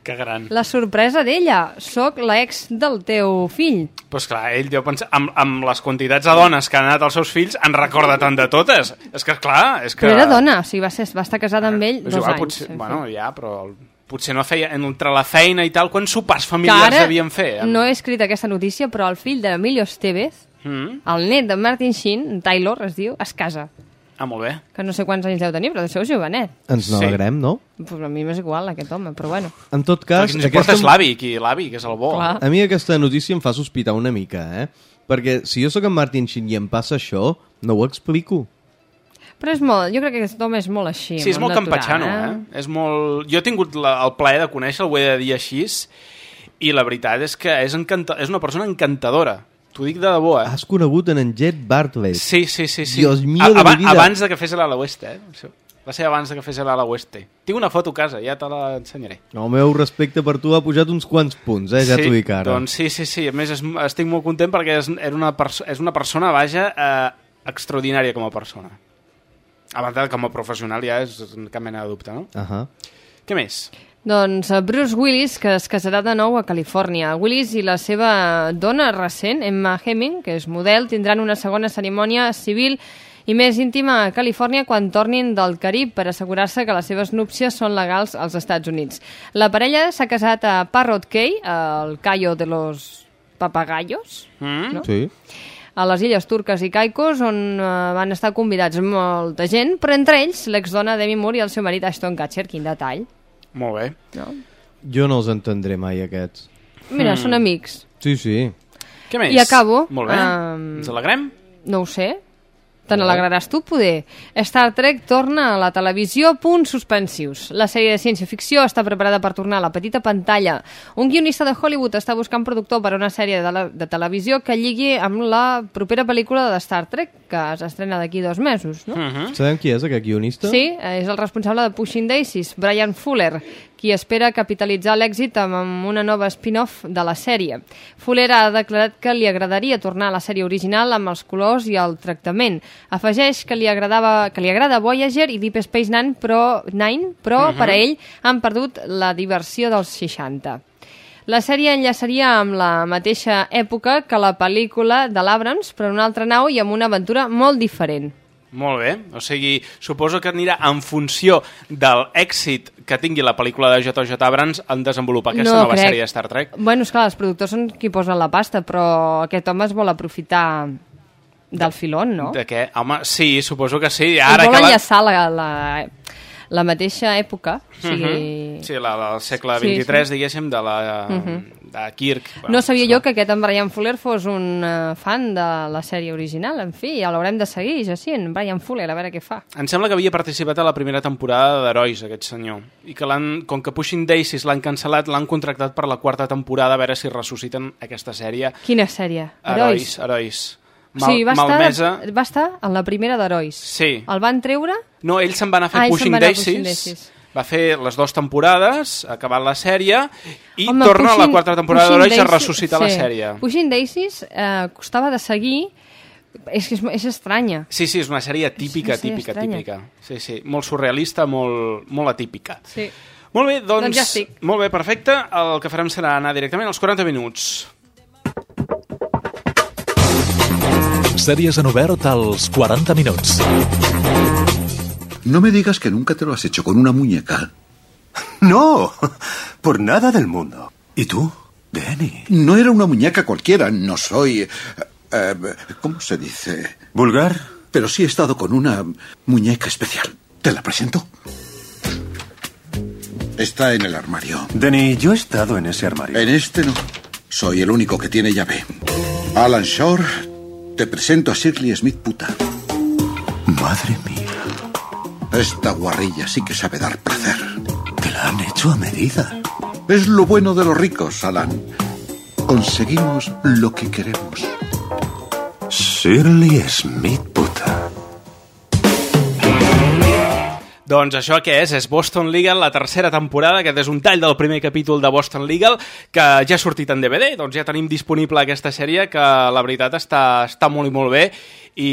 Que gran. La sorpresa d'ella, sóc l'ex del teu fill. Pues clar, ell deu pensar, amb, amb les quantitats de dones que han anat als seus fills, en recorda tant de totes. És que, clar, és que... Però era dona, o sigui, va, ser, va estar casada amb ell dos igual, anys. potser, bueno, ja, però el- potser no feia entre la feina i tal, quants sopars que familiars ara devien fer? Amb- no he escrit aquesta notícia, però el fill d'Emilio Estevez, Mm? el net de Martin Sheen, Taylor es diu, es casa. Ah, molt bé. Que no sé quants anys deu tenir, però de seu jovenet. Ens n'alegrem, no? Pues a mi m'és igual aquest home, però bueno. En tot cas... ens importa és l'avi, qui l'avi, que és el bo. Clar. A mi aquesta notícia em fa sospitar una mica, eh? Perquè si jo sóc en Martin Sheen i em passa això, no ho explico. Però és molt, jo crec que aquest home és molt així. Sí, és molt natural, campatxano, eh? És molt... Jo he tingut la, el plaer de conèixer-lo, ho he de dir així, i la veritat és que és, encanta... és una persona encantadora. T'ho dic de debò, eh? Has conegut en en Jet Bartlett. Sí, sí, sí. sí. Dios mío A- de mi vida. Abans de que fes l'ala oeste, eh? Va ser abans de que fes l'ala oeste. Tinc una foto a casa, ja te l'ensenyaré. El meu respecte per tu ha pujat uns quants punts, eh? Ja sí, t'ho dic ara. Doncs sí, sí, sí. A més, és, estic molt content perquè és, era una, perso és una persona, vaja, eh, extraordinària com a persona. A banda, com a professional ja és cap mena de dubte, no? Uh -huh. Què més? Doncs eh, Bruce Willis, que es casarà de nou a Califòrnia. Willis i la seva dona recent, Emma Hemming, que és model, tindran una segona cerimònia civil i més íntima a Califòrnia quan tornin del Carib per assegurar-se que les seves núpcies són legals als Estats Units. La parella s'ha casat a Parrot Cay, al Cayo de los Papagayos, Mm? No? Sí. A les illes Turques i Caicos, on eh, van estar convidats molta gent, però entre ells l'exdona Demi Moore i el seu marit Ashton Kutcher. Quin detall. Molt bé. No? Jo no els entendré mai, aquests. Mira, Mm. són amics. Sí, sí. Què més? I acabo. Molt bé. amb- Ens alegrem? No ho sé. Te n'alegraràs tu, poder. Star Trek torna a la televisió, punts suspensius. La sèrie de ciència-ficció està preparada per tornar a la petita pantalla. Un guionista de Hollywood està buscant productor per a una sèrie de, la, de televisió que lligui amb la propera pel·lícula de Star Trek, que s'estrena d'aquí dos mesos, no? Mm. Sabem qui és aquest guionista? Sí, és el responsable de Pushing Daisies, Brian Fuller, qui espera capitalitzar l'èxit amb, una nova spin-off de la sèrie. Fuller ha declarat que li agradaria tornar a la sèrie original amb els colors i el tractament. Afegeix que li, agradava, que li agrada Voyager i Deep Space Nine, però, Nine, però Mhm. per a ell han perdut la diversió dels 60. La sèrie enllaçaria amb la mateixa època que la pel·lícula de l'Abrams, però en una altra nau i amb una aventura molt diferent. Molt bé. O sigui, suposo que anirà en funció del èxit que tingui la pel·lícula de J.J. Abrams en desenvolupar aquesta No nova crec. sèrie de Star Trek. Bueno, és clar, els productors són qui posen la pasta, però aquest home es vol aprofitar del filón, no? De què? Home, sí, suposo que sí. Ara Ara vol que la... enllaçar la, la, la mateixa època, o sigui... Mhm. Sí, la, la, el segle Sí, XXIII, sí. diguéssim, de la... Mhm. de Kirk. No sabia jo que aquest en Brian Fuller fos un uh, fan de la sèrie original. En fi, ja l'haurem de seguir, ja sí, en Brian Fuller, a veure què fa. Em sembla que havia participat a la primera temporada d'Herois, aquest senyor. I que l'han, com que Pushing Daisies l'han cancel·lat, l'han contractat per la quarta temporada a veure si ressusciten aquesta sèrie. Quina sèrie? Herois, Herois. Mal, sí, va malmesa. estar, va estar en la primera d'Herois. Sí. El van treure? No, ell se'n va anar a fer Ah, Pushing Daisies, Pushing va fer les dues temporades, ha acabat la sèrie, i Home, torna a la Pushing- quarta temporada Pushing d'Herois a ressuscitar la sí. sèrie. Pushing Daisies eh, costava de seguir, és que és, és estranya. Sí, sí, és una sèrie típica, És sèrie típica, estranya. típica. Sí, sí, molt surrealista, molt, molt atípica. Sí. Molt bé, doncs, Doncs ja estic. molt bé, perfecte. El que farem serà anar directament als 40 minuts. Sèries en obert als 40 minuts. No me digas que nunca te lo has hecho con una muñeca. No, por nada del mundo. ¿Y tú? Danny. No era una muñeca cualquiera, no soy... eh, eh, ¿Cómo se dice? ¿Vulgar? Pero sí he estado con una muñeca especial. ¿Te la presento? Está en el armario. Danny, yo he estado en ese armario. En este no. Soy el único que tiene llave. Alan Shore, te presento a Shirley Smith puta. Madre mía. Esta guarrilla sí que sabe dar placer. Te la han hecho a medida. Es lo bueno de los ricos, Alan. Conseguimos lo que queremos. Shirley Smith puta. Doncs això què és? És Boston Legal, la tercera temporada, aquest és un tall del primer capítol de Boston Legal, que ja ha sortit en DVD, doncs ja tenim disponible aquesta sèrie, que la veritat està, està molt i molt bé, i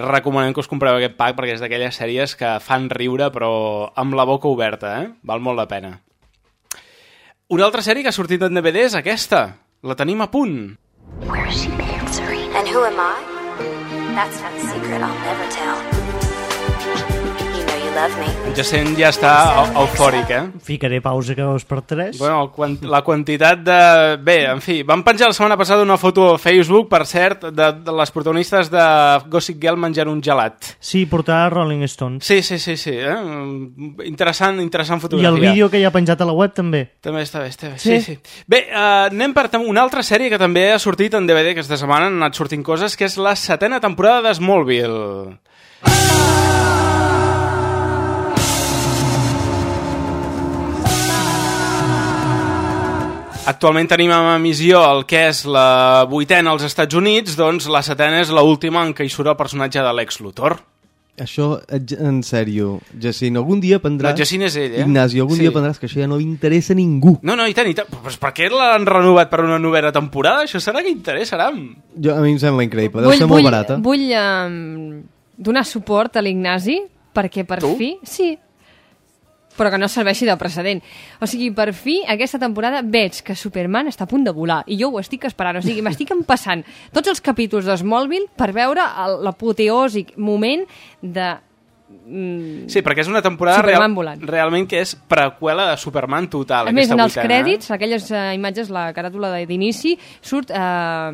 recomanem que us compreu aquest pack, perquè és d'aquelles sèries que fan riure, però amb la boca oberta, eh? Val molt la pena. Una altra sèrie que ha sortit en DVD és aquesta. La tenim a punt. Where is she answering? And who am I? That's not a secret I'll never tell. Jacint ja està eu- eufòric, eh? Ficaré pausa que dos per tres. Bueno, el quant, la quantitat de... Bé, en fi, vam penjar la setmana passada una foto a Facebook, per cert, de, de les protagonistes de Gossip Girl menjant un gelat. Sí, portava Rolling Stones. Sí, sí, sí, sí. Eh? Interessant, interessant I fotografia. el vídeo que hi ha penjat a la web també. També està bé, està bé. Sí? Sí, sí. Bé, uh, anem per una altra sèrie que també ha sortit en DVD aquesta setmana, han anat sortint coses, que és la setena temporada de Smallville. Actualment tenim en emissió el que és la vuitena als Estats Units, doncs la setena és l'última en què hi surt el personatge de Lex Luthor. Això, eh, en sèrio, Jacint, algun dia prendràs... No, Jacint és ell, eh? Ignasi, algun Sí. dia prendràs que això ja no interessa a ningú. No, no, i tant, i tant. Però per què l'han renovat per una novena temporada? Això serà que interessarà. Jo, a mi em sembla increïble, deu ser molt vull, barata. Vull um, donar suport a l'Ignasi perquè per Tu? fi... Sí, però que no serveixi de precedent. O sigui, per fi, aquesta temporada veig que Superman està a punt de volar, i jo ho estic esperant. O sigui, m'estic empassant tots els capítols de Smallville per veure l'apoteòsic moment de... Mm, Sí, perquè és una temporada Superman real, volant. realment que és preqüela de Superman total. A més, en els vuitena, crèdits, aquelles uh, imatges, la caràtula de- d'inici, surt uh,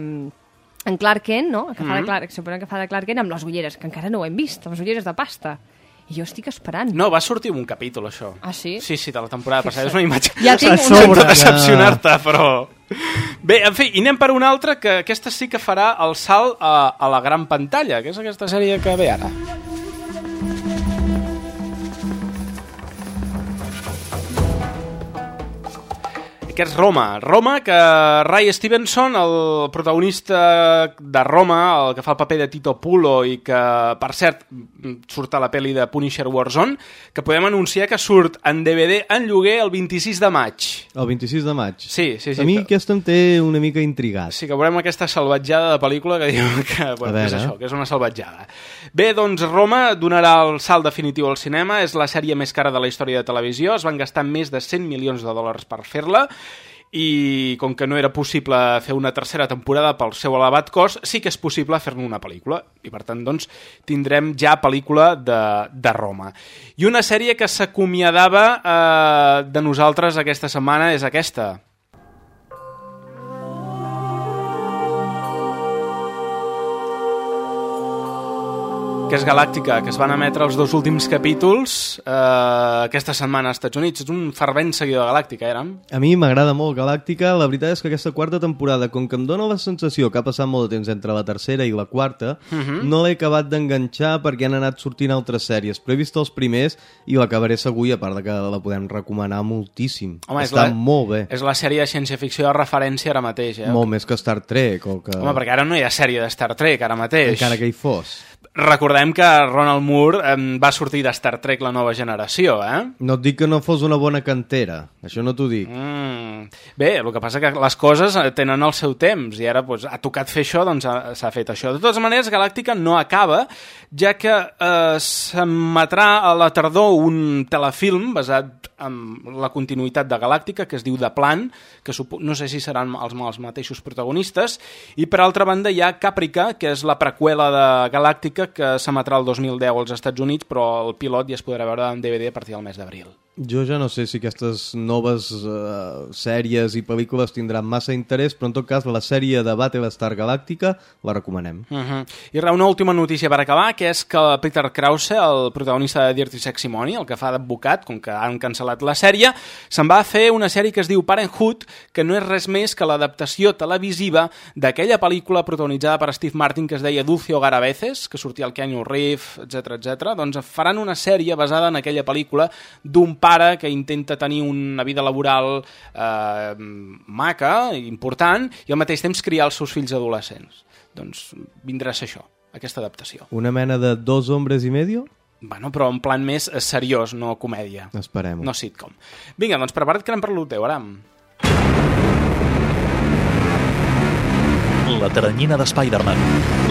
en Clark Kent, no? Que fa de Mhm. Clark, que fa de Clark Kent amb les ulleres, que encara no ho hem vist, les ulleres de pasta. I jo estic esperant. No, va sortir un capítol, això. Ah, sí? Sí, sí, de la temporada Que passada. És una imatge... Ja tinc una- sobre. Decepcionar-te, però... Bé, en fi, i anem per una altra, que aquesta sí que farà el salt a, a la gran pantalla, que és aquesta sèrie que ve ara. Que és Roma. Roma, que Ray Stevenson, el protagonista de Roma, el que fa el paper de Tito Pulo i que, per cert, surt a la pel·li de Punisher Warzone, que podem anunciar que surt en DVD en lloguer el 26 de maig. El 26 de maig. Sí, sí, sí. A mi que- aquesta em té una mica intrigat. Sí, que veurem aquesta salvatjada de pel·lícula que diu que, bueno, que és això, que és una salvatjada. Bé, doncs Roma donarà el salt definitiu al cinema, és la sèrie més cara de la història de televisió, es van gastar més de 100 milions de dòlars per fer-la, i com que no era possible fer una tercera temporada pel seu elevat cost, sí que és possible fer-ne una pel·lícula. I per tant, doncs, tindrem ja pel·lícula de, de Roma. I una sèrie que s'acomiadava eh, de nosaltres aquesta setmana és aquesta. Que és Galàctica, que es van emetre els dos últims capítols eh, aquesta setmana als Estats Units. És un fervent seguidor de Galàctica, érem? A mi m'agrada molt Galàctica, la veritat és que aquesta quarta temporada, com que em dóna la sensació que ha passat molt de temps entre la tercera i la quarta, Mhm. no l'he acabat d'enganxar perquè han anat sortint altres sèries, però he vist els primers i l'acabaré segur, i a part de que la podem recomanar moltíssim. Home, Està la- molt bé, És la sèrie de ciència-ficció de referència ara mateix, eh? molt més que Star Trek, o que... Home, perquè ara no hi ha sèrie de Star Trek, ara mateix. encara que hi fos. Recordem que Ronald Moore eh, va sortir de Star Trek la nova generació, eh? No et dic que no fos una bona cantera, això no t'ho dic. Mm. Bé, el que passa que les coses eh, tenen el seu temps i ara doncs, ha tocat fer això, doncs ha- s'ha fet això. De totes maneres, Galàctica no acaba, ja que eh, s'emetrà a la tardor un telefilm basat en la continuïtat de Galàctica, que es diu The Plan, que supo- no sé si seran els, els mateixos protagonistes, i per altra banda hi ha Caprica, que és la preqüela de Galàctica, que s'emetrà el 2010 als Estats Units, però el pilot ja es podrà veure en DVD a partir del mes d'abril. Jo ja no sé si aquestes noves uh, sèries i pel·lícules tindran massa interès, però en tot cas la sèrie de Battlestar Galàctica la recomanem. Uh -huh. I res, una última notícia per acabar, que és que Peter Krause, el protagonista de Dirty Sexy Money, el que fa d'advocat, com que han cancel·lat la sèrie, se'n va fer una sèrie que es diu Parenthood, que no és res més que l'adaptació televisiva d'aquella pel·lícula protagonitzada per Steve Martin que es deia Dulce Hogar a que sortia el Keanu Reeves, etc etc. Doncs faran una sèrie basada en aquella pel·lícula d'un pare que intenta tenir una vida laboral eh, maca, important, i al mateix temps criar els seus fills adolescents. Doncs vindrà a ser això, aquesta adaptació. Una mena de dos hombres i medio? Bueno, però en plan més eh, seriós, no comèdia. Esperem-ho. No sitcom. Vinga, doncs prepara't que anem per lo teu, Aram. La teranyina de Spider-Man,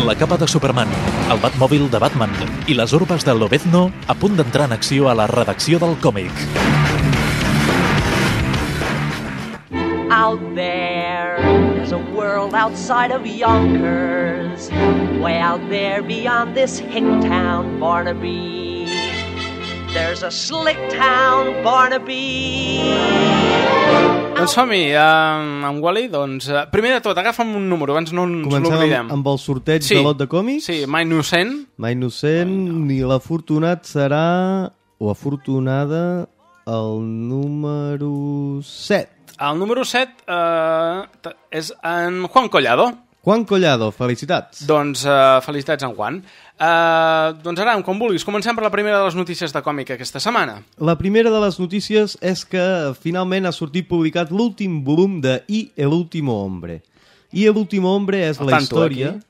la capa de Superman, el Batmòbil de Batman i les urbes de Lobezno a punt d'entrar en acció a la redacció del còmic. Out there, there's a world outside of Yonkers. Way out there beyond this hick town, Barnaby. There's a slick town, Barnaby. Doncs som-hi, eh, amb Wally, doncs... Eh, primer de tot, agafa'm un número, abans no ens Comencem l'oblidem. amb, amb el sorteig Sí. de lot de còmics. Sí, mai innocent. Mai innocent, ni l'afortunat serà, o afortunada, el número 7. El número 7 eh, t- és en Juan Collado. Juan Collado, felicitats. Doncs eh, felicitats en Juan. Eh, doncs Aram, com vulguis, comencem per la primera de les notícies de còmic aquesta setmana. La primera de les notícies és que finalment ha sortit publicat l'últim volum de I el último hombre. I el último hombre és Al la història... aquí.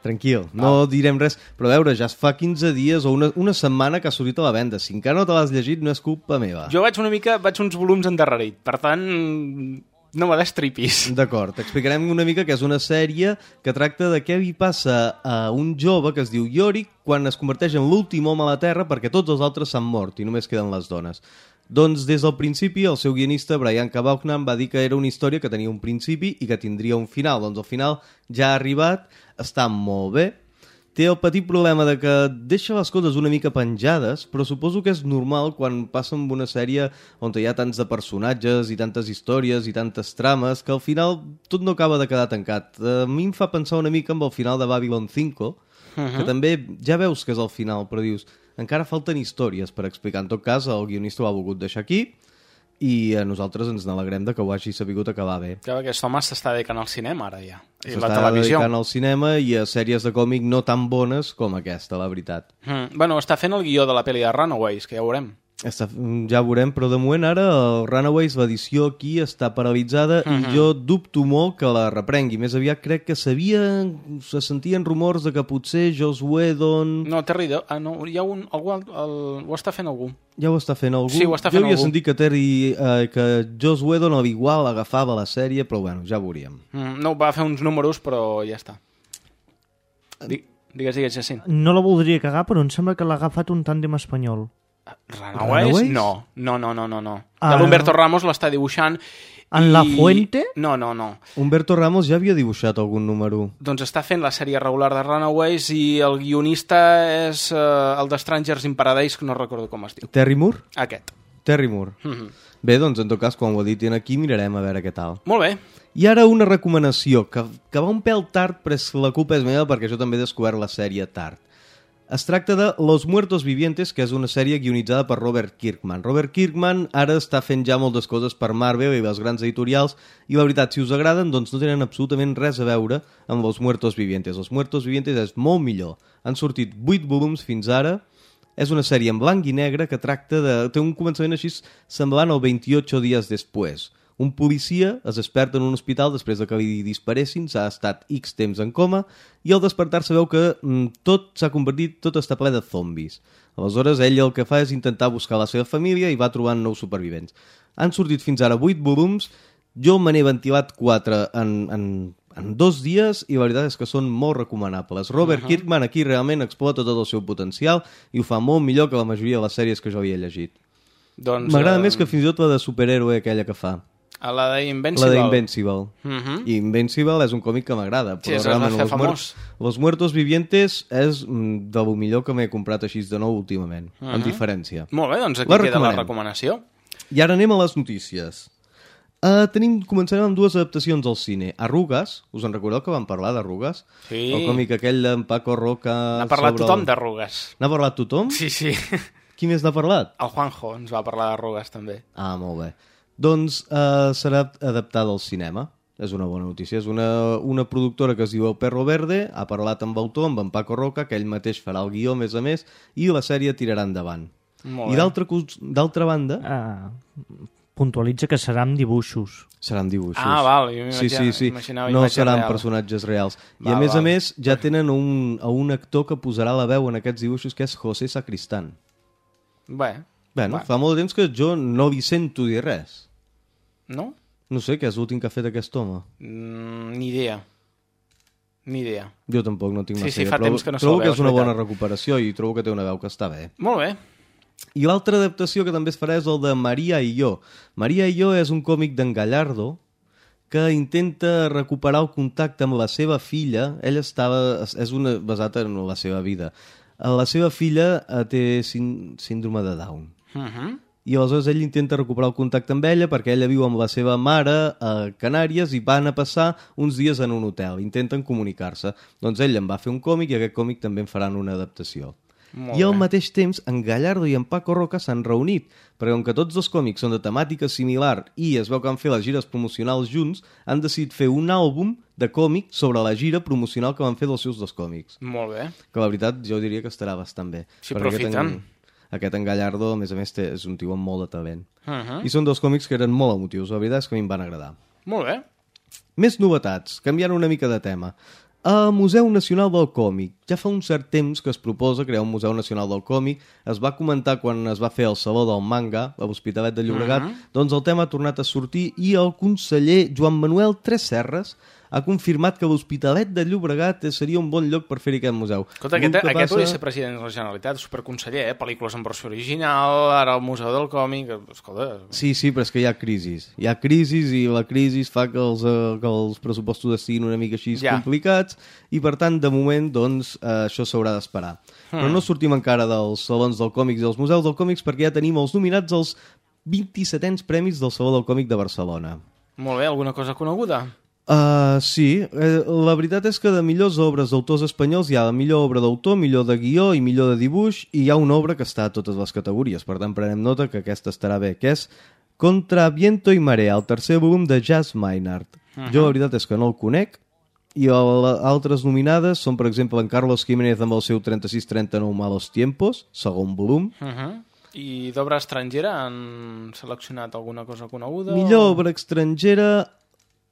Tranquil, no direm res, però a veure, ja es fa 15 dies o una, una setmana que ha sortit a la venda. Si encara no te l'has llegit, no és culpa meva. Jo vaig una mica, vaig uns volums endarrerit, per tant, no me destripis. D'acord, t'explicarem una mica que és una sèrie que tracta de què li passa a un jove que es diu Yorick quan es converteix en l'últim home a la Terra perquè tots els altres s'han mort i només queden les dones. Doncs des del principi el seu guionista Brian K. Vaughan va dir que era una història que tenia un principi i que tindria un final. Doncs el final ja ha arribat, està molt bé, té el petit problema de que deixa les coses una mica penjades, però suposo que és normal quan passa amb una sèrie on hi ha tants de personatges i tantes històries i tantes trames que al final tot no acaba de quedar tancat. A mi em fa pensar una mica amb el final de Babylon 5, Mhm. que també ja veus que és el final, però dius, encara falten històries per explicar. En tot cas, el guionista ho ha volgut deixar aquí i a nosaltres ens n'alegrem de que ho hagi sabut acabar bé. Que aquest home s'està dedicant al cinema ara ja. I la S'està televisió. dedicant al cinema i a sèries de còmic no tan bones com aquesta, la veritat. Mm. Bueno, està fent el guió de la pel·li de Runaways, que ja ho veurem. Està, ja ho veurem, però de moment ara el Runaways, l'edició aquí està paralitzada Mhm. i jo dubto molt que la reprengui. Més aviat crec que s'havia... se sentien rumors de que potser Joss Whedon... No, Terry... De... Ah, no, hi ha un... Algú, el, el... Ho està fent algú. Ja ho està fent algú. Sí, ho està jo fent havia algú. sentit que Terry, eh, que Joss Whedon al igual agafava la sèrie, però bueno, ja ho veuríem. Mm, no, va fer uns números, però ja està. Di... Digues, digues, Jacint. No la voldria cagar, però em sembla que l'ha agafat un tàndem espanyol. Runaways? Runaways? No, no, no, no, no. no. Ah. Ah, L'Humberto Ramos l'està dibuixant. En La Fuente? No, no, no. Humberto Ramos ja havia dibuixat algun número. Doncs està fent la sèrie regular de Runaways i el guionista és eh, el de Strangers in Paradise, que no recordo com es diu. Terry Moore? Aquest. Terry Moore. Mhm. Bé, doncs en tot cas, quan ho editin aquí mirarem a veure què tal. Molt bé. I ara una recomanació, que, que va un pèl tard, però la culpa és meva perquè jo també he descobert la sèrie tard. Es tracta de Los Muertos Vivientes, que és una sèrie guionitzada per Robert Kirkman. Robert Kirkman ara està fent ja moltes coses per Marvel i les grans editorials, i la veritat, si us agraden, doncs no tenen absolutament res a veure amb Los Muertos Vivientes. Los Muertos Vivientes és molt millor. Han sortit 8 volums fins ara, és una sèrie en blanc i negre que tracta de... té un començament així semblant al 28 dies després. Un policia es desperta en un hospital després de que li disparessin, s'ha estat X temps en coma, i al despertar-se veu que mm, tot s'ha convertit, tot està ple de zombis. Aleshores, ell el que fa és intentar buscar la seva família i va trobant nous supervivents. Han sortit fins ara 8 volums, jo me n'he ventilat 4 en, en, en dos dies i la veritat és que són molt recomanables. Robert Ahà. Kirkman aquí realment explota tot el seu potencial i ho fa molt millor que la majoria de les sèries que jo havia llegit. Doncs, M'agrada eh, més que fins i tot la de superhéroe aquella que fa. A la d'Invincible. La d'Invincible. Mhm. I Invincible és un còmic que m'agrada. Sí, però va realment Los, famós. Los Muertos Vivientes és mm, de lo millor que m'he comprat així de nou últimament, Mhm. amb diferència. Molt bé, doncs aquí La queda la recomanació. I ara anem a les notícies. Uh, tenim, començarem amb dues adaptacions al cine. Arrugues, us en recordeu que vam parlar d'Arrugues? Sí. El còmic aquell d'en Paco Roca... N'ha parlat sobre tothom d'arrugues. N'ha parlat tothom? Sí, sí. Qui més n'ha parlat? El Juanjo ens va parlar d'arrugues, també. Ah, molt bé. Doncs uh, serà adaptada al cinema. És una bona notícia. És una, una productora que es diu El Perro Verde, ha parlat amb l'autor, amb en Paco Roca, que ell mateix farà el guió, a més a més, i la sèrie tirarà endavant. Molt I bé. d'altra banda... Ah, puntualitza que serà amb dibuixos. Seran dibuixos. Ah, val, jo Sí, sí, sí. No seran real. personatges reals. I Val, a més a val. més ja tenen un, a un actor que posarà la veu en aquests dibuixos que és José Sacristán. Bé, Bueno, Va. fa molt de temps que jo no li sento dir res. No? No sé què és l'últim que ha fet aquest home. Mm, ni idea. Ni idea. Jo tampoc no tinc Sí, massa sí, idea, fa però temps que no trobo que veu, és una bona recuperació i trobo que té una veu que està bé. Molt bé. I l'altra adaptació que també es farà és el de Maria i jo. Maria i jo és un còmic d'en Gallardo que intenta recuperar el contacte amb la seva filla. Ell estava... és una, basat en la seva vida. La seva filla eh, té sín, síndrome de Down. Uh -huh. I aleshores ell intenta recuperar el contacte amb ella perquè ella viu amb la seva mare a Canàries i van a passar uns dies en un hotel. Intenten comunicar-se. Doncs ell en va fer un còmic i aquest còmic també en faran una adaptació. Molt I al mateix temps, en Gallardo i en Paco Roca s'han reunit, perquè com que tots dos còmics són de temàtica similar i es veu que han fet les gires promocionals junts, han decidit fer un àlbum de còmic sobre la gira promocional que van fer dels seus dos còmics. Molt bé. Que la veritat jo diria que estarà bastant bé. Sí, aquest aprofiten. en, aquest en Gallardo, a més a més, té, és un tio amb molt de talent. Uh -huh. I són dos còmics que eren molt emotius, la veritat és que a mi em van agradar. Molt bé. Més novetats, canviant una mica de tema. El Museu Nacional del Còmic. Ja fa un cert temps que es proposa crear un Museu Nacional del Còmic. Es va comentar quan es va fer el Saló del Manga a l'Hospitalet de Llobregat. Mhm. Doncs el tema ha tornat a sortir i el conseller Joan Manuel Tresserres ha confirmat que l'Hospitalet de Llobregat seria un bon lloc per fer aquest museu. Escolta, aquest, que aquest passa- hauria de ser president de la Generalitat, superconseller, eh? pel·lícules en versió original, ara el Museu del Còmic... Escolta, Sí, sí, però és que hi ha crisis. Hi ha crisis i la crisi fa que els, eh, que els pressupostos estiguin una mica així Ja. complicats i, per tant, de moment, doncs, eh, això s'haurà d'esperar. Hmm. Però no sortim encara dels salons del còmics i dels museus del còmics perquè ja tenim els nominats als 27ens Premis del Saló del Còmic de Barcelona. molt bé, alguna cosa coneguda? Uh, sí, eh, la veritat és que de millors obres d'autors espanyols hi ha la millor obra d'autor, millor de guió i millor de dibuix i hi ha una obra que està a totes les categories, per tant prenem nota que aquesta estarà bé, que és Contra viento y marea, el tercer volum de Jazz Maynard. Mhm. Jo la veritat és que no el conec i el, altres nominades són, per exemple, en Carlos Jiménez amb el seu 36-39 Malos Tiempos, segon volum, Uh -huh. I d'obra estrangera han seleccionat alguna cosa coneguda? Millor obra estrangera,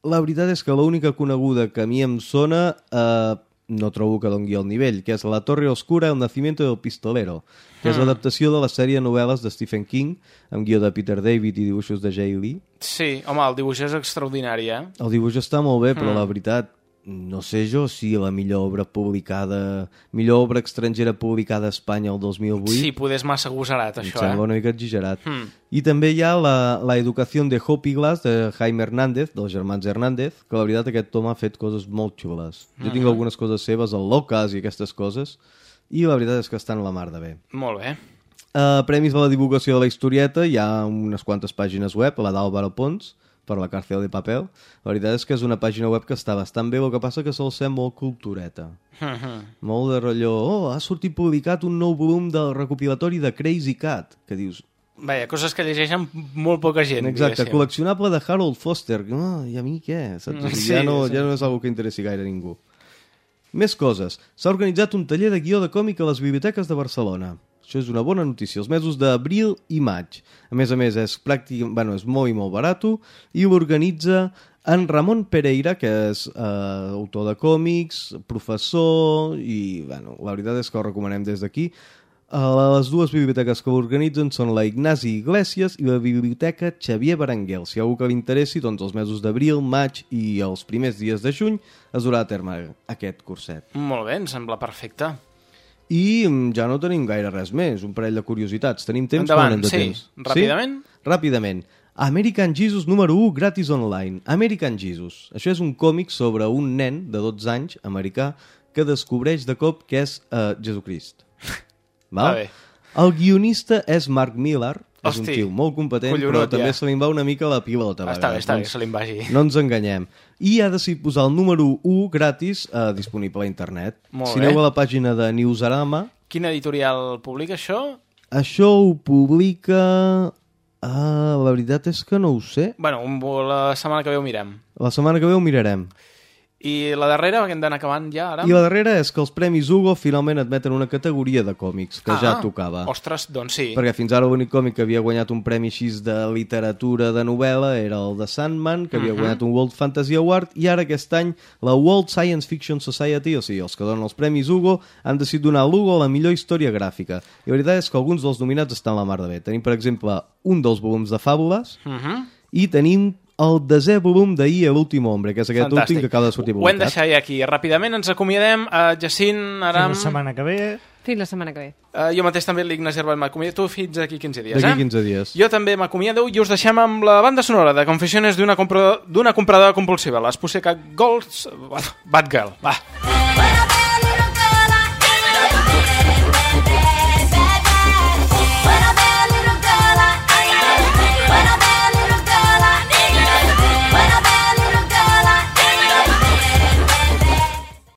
la veritat és que l'única coneguda que a mi em sona eh, no trobo que dongui el nivell, que és La Torre Oscura, El Nacimiento del Pistolero, que és Mm. l'adaptació de la sèrie de novel·les de Stephen King, amb guió de Peter David i dibuixos de Jay Lee. Sí, home, el dibuix és extraordinari, eh? El dibuix està molt bé, però Mm. la veritat, no sé jo si la millor obra publicada, millor obra estrangera publicada a Espanya el 2008. Sí, poder és massa agosarat, Em això, sembla eh? una mica exagerat. Hmm. I també hi ha la, la educació de Hopi Glass de Jaime Hernández, dels germans Hernández, que la veritat aquest Tom ha fet coses molt xules. Jo tinc Mhm. algunes coses seves, el Locas i aquestes coses, i la veritat és que estan la mar de bé. Molt bé. Uh, premis de la divulgació de la historieta, hi ha unes quantes pàgines web, la d'Àlvaro Pons, per la Càrcel de Papel. La veritat és que és una pàgina web que està bastant bé, el que passa que sol ser molt cultureta. Uh -huh. Molt de rotllo, oh, ha sortit publicat un nou volum del recopilatori de Crazy Cat, que dius, Vaja, coses que llegeixen molt poca gent, Exacte, diguéssim. col·leccionable de Harold Foster. Oh, I a mi què? Saps? Sí, ja, no, sí. ja no és una que interessi gaire a ningú. Més coses. S'ha organitzat un taller de guió de còmic a les biblioteques de Barcelona. Això és una bona notícia. Els mesos d'abril i maig. A més a més, és, pràctic... bueno, és molt i molt barat i l'organitza en Ramon Pereira, que és eh, autor de còmics, professor i, bueno, la veritat és que ho recomanem des d'aquí. Eh, les dues biblioteques que l'organitzen són la Ignasi Iglesias i la Biblioteca Xavier Berenguel. Si hi ha algú que li interessi, doncs els mesos d'abril, maig i els primers dies de juny es durà a terme aquest curset. Molt bé, em sembla perfecte. I mm, ja no tenim gaire res més, un parell de curiositats. Tenim temps Endavant, de sí. temps? Ràpidament? Sí? Ràpidament. American Jesus número 1 gratis online. American Jesus. Això és un còmic sobre un nen de 12 anys, americà, que descobreix de cop que és uh, Jesucrist. Val? Va bé. El guionista és Mark Millar, és un Hosti, tio molt competent, collonut, però també ja. se li va una mica la pilota. Està bé, està bé, Doncs se li vagi. No ens enganyem. I ha decidit posar el número 1 gratis eh, disponible a internet. Molt si bé. aneu a la pàgina de Newsarama, Quina editorial publica això? això ho publica... Ah, la veritat és que no ho sé. Bueno, la setmana que ve ho mirem. La setmana que ve ho mirarem. I la darrera, que hem d'anar acabant ja, ara? I la darrera és que els Premis Hugo finalment admeten una categoria de còmics, que Ah, ja tocava. Ostres, doncs sí. Perquè fins ara l'únic còmic que havia guanyat un premi així de literatura de novel·la era el de Sandman, que havia Mhm. guanyat un World Fantasy Award, i ara aquest any la World Science Fiction Society, o sigui, els que donen els Premis Hugo, han decidit donar a l'Hugo la millor història gràfica. I la veritat és que alguns dels nominats estan a la mar de bé. Tenim, per exemple, un dels volums de Fàbules, Mhm. i tenim el desè volum d'ahir a l'últim hombre, que és aquest Fantàstic. últim que acaba de sortir Ho hem publicat. de deixar ja aquí. Ràpidament ens acomiadem. Uh, Jacint, Aram... Fins la setmana que ve. Fins la setmana que ve. Uh, jo mateix també, l'Ignasi Herbat, m'acomiado. Tu fins aquí 15 dies, D'aquí eh? 15 dies. Jo també m'acomiado i us deixem amb la banda sonora de Confessiones d'una compra... d'una compradora compulsiva, les Pussycat Girls... Batgirl, va.